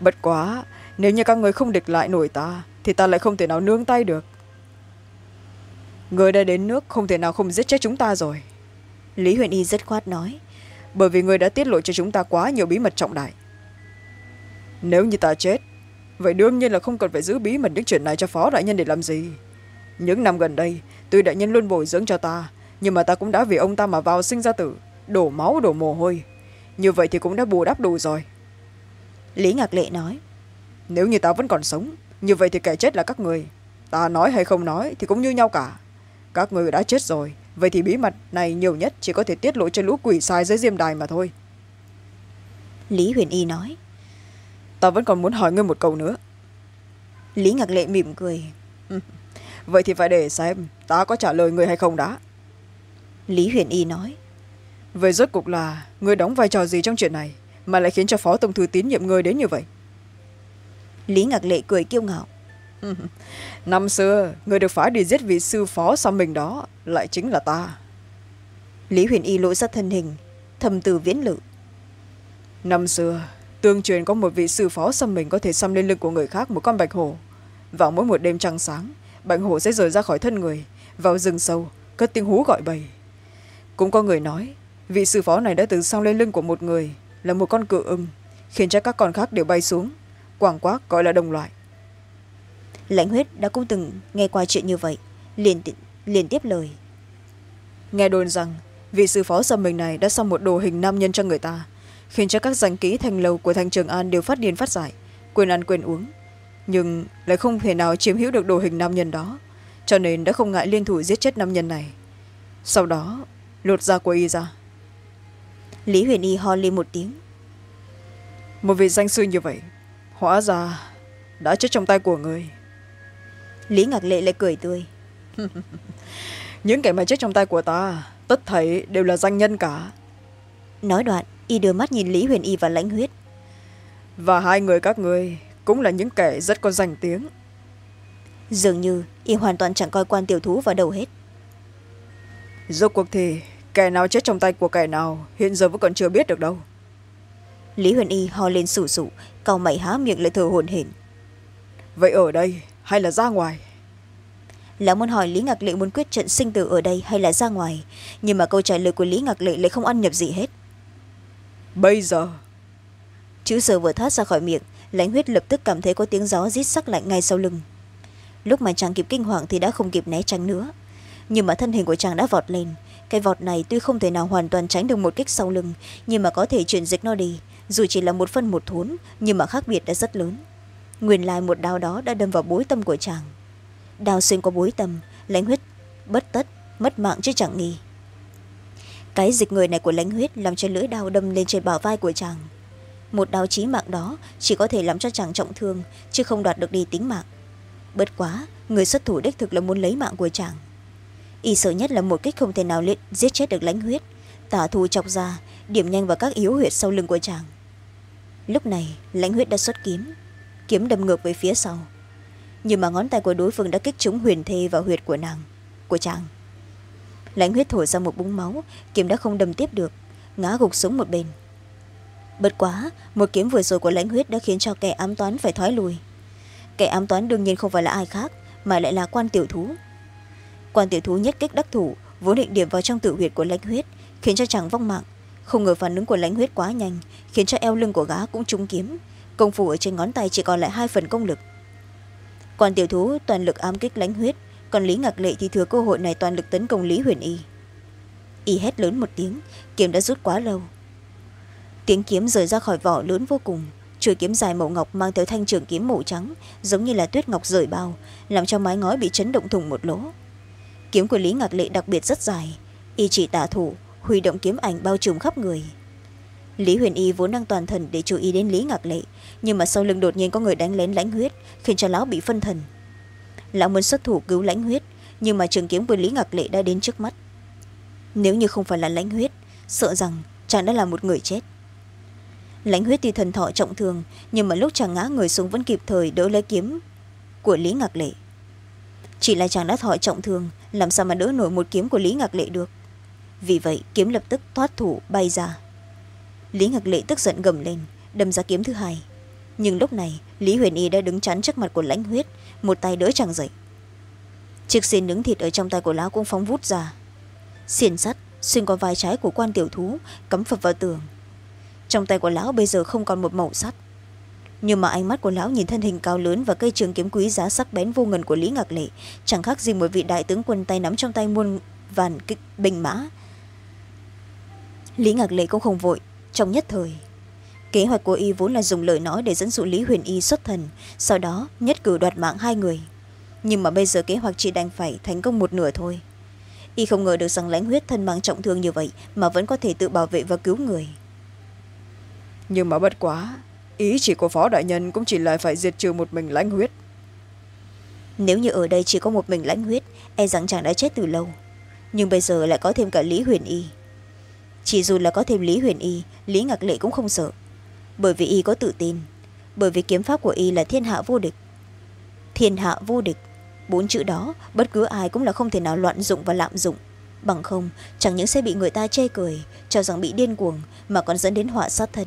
Bất quá nếu như các người không địch lại nổi ta thì ta lại không thể nào nương tay được người đã đến nước không thể nào không giết chết chúng ta rồi. Lý huyền y rất khoát nói bởi vì người đã tiết lộ cho chúng ta quá nhiều bí mật trọng đại. Nếu như ta chết vậy đương nhiên là không cần phải giữ bí mật những chuyện này cho phó đại nhân để làm gì. Những năm gần đây tuy đại nhân luôn bồi dưỡng cho ta nhưng mà ta cũng đã vì ông ta mà vào sinh ra tử đổ máu đổ mồ hôi. Như vậy thì cũng đã bù đắp đủ rồi. Lý ngạc lệ nói nếu như ta vẫn còn sống như vậy thì kẻ chết là các người. Ta nói hay không nói thì cũng như nhau cả các người đã chết rồi. Vậy thì bí mật này nhiều nhất chỉ có thể tiết lộ cho lũ quỷ sai dưới diêm đài mà thôi. Lý huyền y nói. Ta vẫn còn muốn hỏi ngươi một câu nữa. Lý ngạc lệ mỉm cười. Vậy thì phải để xem ta có trả lời người hay không đã. Lý huyền y nói. Về rốt cục là người đóng vai trò gì trong chuyện này mà lại khiến cho phó tổng thư tín nhiệm người đến như vậy? Lý ngạc lệ cười kiêu ngạo năm xưa, người được phái đi giết vị sư phó sau mình đó lại chính là ta. Lý huyền y lộ ra thân hình, thầm từ viễn lự. Năm xưa, tương truyền có một vị sư phó xăm mình có thể xăm lên lưng của người khác một con bạch hổ. Vào mỗi một đêm trăng sáng, bạch hổ sẽ rời ra khỏi thân người, vào rừng sâu, cất tiếng hú gọi bầy. Cũng có người nói, vị sư phó này đã từng xăm lên lưng của một người, là một con cự ưng, khiến cho các con khác đều bay xuống, quảng quác gọi là đồng loại lãnh huyết đã cũng từng nghe qua chuyện như vậy liền, liền tiếp lời. Nghe đồn rằng vị sư phó xăm mình này đã xăm một đồ hình nam nhân cho người ta khiến cho các danh ký thành lầu của thành trường an đều phát điên phát giải quên ăn quên uống. Nhưng lại không thể nào chiếm hữu được đồ hình nam nhân đó cho nên đã không ngại liên thủ giết chết nam nhân này. Sau đó lột da của y ra. Lý huyền y ho lên một tiếng. Một vị danh sư như vậy hóa ra đã chết trong tay của người lý ngạc lệ lại cười tươi. Những kẻ mà chết trong tay của ta tất thảy đều là danh nhân cả. Nói đoạn y đưa mắt nhìn lý huyền y và lãnh huyết. Và hai người các người cũng là những kẻ rất có danh tiếng. Dường như y hoàn toàn chẳng coi quan tiểu thú vào đầu hết. Rốt cuộc thì kẻ nào chết trong tay của kẻ nào hiện giờ vẫn còn chưa biết được đâu. Lý huyền y ho lên sủ sụ cau mày há miệng lại thở hồn hển. Vậy ở đây hay là ra ngoài? Là muốn hỏi lý ngạc lệ muốn quyết trận sinh tử ở đây hay là ra ngoài nhưng mà câu trả lời của lý ngạc lệ lại không ăn nhập gì hết. Bây giờ. Chữ giờ vừa thoát ra khỏi miệng lãnh huyết lập tức cảm thấy có tiếng gió rít sắc lạnh ngay sau lưng. Lúc mà chàng kịp kinh hoàng thì đã không kịp né tránh nữa. Nhưng mà thân hình của chàng đã vọt lên. Cái vọt này tuy không thể nào hoàn toàn tránh được một kích sau lưng nhưng mà có thể chuyển dịch nó đi. Dù chỉ là một phân một thốn nhưng mà khác biệt đã rất lớn nguyên lai một đao đó đã đâm vào bối tâm của chàng. Đao xuyên qua bối tâm, lãnh huyết bất tất, mất mạng chứ chẳng nghi. Cái dịch người này của lãnh huyết làm cho lưỡi đao đâm lên trên bả vai của chàng. Một đao chí mạng đó chỉ có thể làm cho chàng trọng thương, chứ không đoạt được đi tính mạng. Bất quá, người xuất thủ đích thực là muốn lấy mạng của chàng. Y sợ nhất là một kích không thể nào liệt, giết chết được lãnh huyết. Tả thù chọc ra, điểm nhanh vào các yếu huyệt sau lưng của chàng. Lúc này, lãnh huyết đã xuất kiếm kiếm đâm ngược về phía sau. Nhưng mà ngón tay của đối phương đã kích trúng huyền thê vào huyệt của nàng, của chàng. Lãnh huyết thổi ra một búng máu, kiếm đã không đâm tiếp được, ngã gục xuống một bên. Bất quá, một kiếm vừa rồi của lãnh huyết đã khiến cho kẻ ám toán phải thoái lùi. Kẻ ám toán đương nhiên không phải là ai khác, mà lại là quan tiểu thú. Quan tiểu thú nhất kích đắc thủ, vốn định điểm vào trong tự huyệt của lãnh huyết, khiến cho chàng vong mạng. Không ngờ phản ứng của lãnh huyết quá nhanh, khiến cho eo lưng của gã cũng trúng kiếm công phu ở trên ngón tay chỉ còn lại hai phần công lực. Quan tiểu thú toàn lực ám kích lãnh huyết, còn lý ngạc lệ thì thừa cơ hội này toàn lực tấn công lý huyền y. Y hét lớn một tiếng, kiếm đã rút quá lâu. Tiếng kiếm rời ra khỏi vỏ lớn vô cùng, chuôi kiếm dài màu ngọc mang theo thanh trường kiếm màu trắng, giống như là tuyết ngọc rời bao, làm cho mái ngói bị chấn động thủng một lỗ. Kiếm của lý ngạc lệ đặc biệt rất dài, y chỉ tả thủ, huy động kiếm ảnh bao trùm khắp người. Lý huyền y vốn đang toàn thần để chú ý đến lý ngạc lệ nhưng mà sau lưng đột nhiên có người đánh lén lãnh huyết, khiến cho lão bị phân thần. Lão muốn xuất thủ cứu lãnh huyết, nhưng mà trường kiếm của lý ngạc lệ đã đến trước mắt. Nếu như không phải là lãnh huyết, sợ rằng chàng đã là một người chết. Lãnh huyết tuy thần thọ trọng thường, nhưng mà lúc chàng ngã người xuống vẫn kịp thời đỡ lấy kiếm của lý ngạc lệ. Chỉ là chàng đã thọ trọng thường, làm sao mà đỡ nổi một kiếm của lý ngạc lệ được? Vì vậy, kiếm lập tức thoát thủ bay ra. Lý ngạc lệ tức giận gầm lên, đâm ra kiếm thứ hai nhưng lúc này, lý huyền y đã đứng chắn trước mặt của lãnh huyết, một tay đỡ chàng dậy. Chiếc xiên nướng thịt ở trong tay của lão cũng phóng vút ra. Xiên sắt, xuyên qua vai trái của quan tiểu thú, cắm phập vào tường. Trong tay của lão bây giờ không còn một mẩu sắt. Nhưng mà ánh mắt của lão nhìn thân hình cao lớn và cây trường kiếm quý giá sắc bén vô ngần của lý ngạc lệ, chẳng khác gì một vị đại tướng quân tay nắm trong tay muôn vàn kích bình mã. Lý ngạc lệ cũng không vội, trong nhất thời kế hoạch của y vốn là dùng lời nói để dẫn dụ lý huyền y xuất thần sau đó nhất cử đoạt mạng hai người. Nhưng mà bây giờ kế hoạch chỉ đành phải thành công một nửa thôi. Y không ngờ được rằng lãnh huyết thân mang trọng thương như vậy mà vẫn có thể tự bảo vệ và cứu người. Nhưng mà bất quá ý chỉ của phó đại nhân cũng chỉ là phải diệt trừ một mình lãnh huyết. Nếu như ở đây chỉ có một mình lãnh huyết e rằng chàng đã chết từ lâu. Nhưng bây giờ lại có thêm cả lý huyền y. Chỉ dù là có thêm lý huyền y lý ngạc lệ cũng không sợ bởi vì y có tự tin, bởi vì kiếm pháp của y là thiên hạ vô địch. Thiên hạ vô địch, bốn chữ đó, bất cứ ai cũng là không thể nào loạn dụng và lạm dụng. Bằng không, chẳng những sẽ bị người ta chê cười, cho rằng bị điên cuồng, mà còn dẫn đến họa sát thân.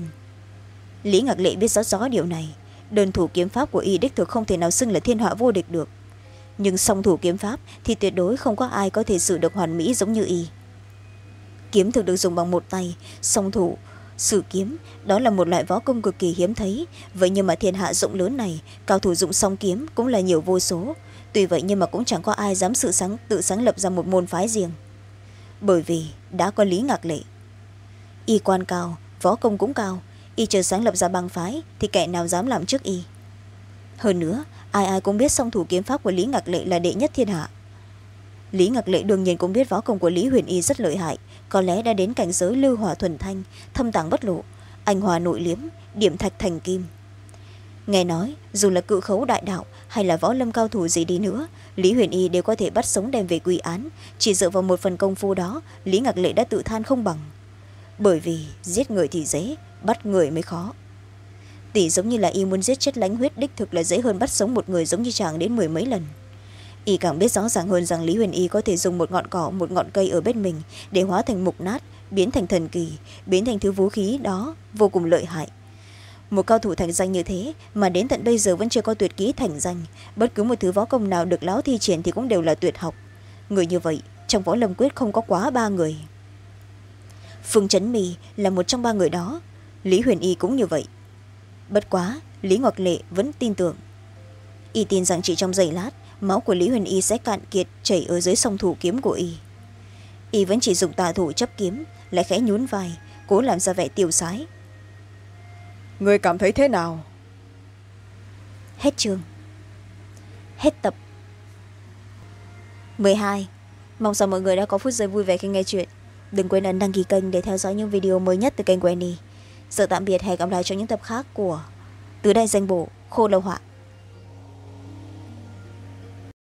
Lý ngạc lệ biết rõ rõ điều này, đơn thủ kiếm pháp của y đích thực không thể nào xưng là thiên họa vô địch được. Nhưng song thủ kiếm pháp thì tuyệt đối không có ai có thể xử được hoàn mỹ giống như y. Kiếm thực được dùng bằng một tay, song thủ sử kiếm, đó là một loại võ công cực kỳ hiếm thấy. Vậy nhưng mà thiên hạ rộng lớn này, cao thủ dụng song kiếm cũng là nhiều vô số. Tuy vậy nhưng mà cũng chẳng có ai dám sự sáng, tự sáng lập ra một môn phái riêng. Bởi vì đã có lý ngạc lệ. Y quan cao, võ công cũng cao. Y chờ sáng lập ra bang phái thì kẻ nào dám làm trước y? Hơn nữa, ai ai cũng biết song thủ kiếm pháp của lý ngạc lệ là đệ nhất thiên hạ. Lý ngạc lệ đương nhiên cũng biết võ công của lý huyền y rất lợi hại có lẽ đã đến cảnh giới lưu hỏa thuần thanh, thâm tàng bất lộ, anh hòa nội liếm, điểm thạch thành kim. Nghe nói, dù là cự khấu đại đạo hay là võ lâm cao thủ gì đi nữa, lý huyền y đều có thể bắt sống đem về quy án. Chỉ dựa vào một phần công phu đó, lý ngạc lệ đã tự than không bằng. Bởi vì giết người thì dễ, bắt người mới khó. Tỷ giống như là y muốn giết chết lãnh huyết, đích thực là dễ hơn bắt sống một người giống như chàng đến mười mấy lần y càng biết rõ ràng hơn rằng lý huyền y có thể dùng một ngọn cỏ, một ngọn cây ở bên mình để hóa thành mục nát, biến thành thần kỳ, biến thành thứ vũ khí đó vô cùng lợi hại. Một cao thủ thành danh như thế mà đến tận bây giờ vẫn chưa có tuyệt kỹ thành danh, bất cứ một thứ võ công nào được lão thi triển thì cũng đều là tuyệt học. Người như vậy, trong võ lâm quyết không có quá ba người. Phương chấn mì là một trong ba người đó. Lý huyền y cũng như vậy. Bất quá, lý ngọc lệ vẫn tin tưởng. Y tin rằng chỉ trong giây lát máu của lý huyền y sẽ cạn kiệt chảy ở dưới sông thủ kiếm của y. Y vẫn chỉ dùng tà thủ chấp kiếm lại khẽ nhún vai cố làm ra vẻ tiêu sái. Người cảm thấy thế nào? Hết chương. Hết tập. hai. Mong rằng mọi người đã có phút giây vui vẻ khi nghe chuyện. Đừng quên ấn đăng ký kênh để theo dõi những video mới nhất từ kênh của Annie. Giờ tạm biệt hẹn gặp lại trong những tập khác của Từ đây danh bộ Khô Lâu Họa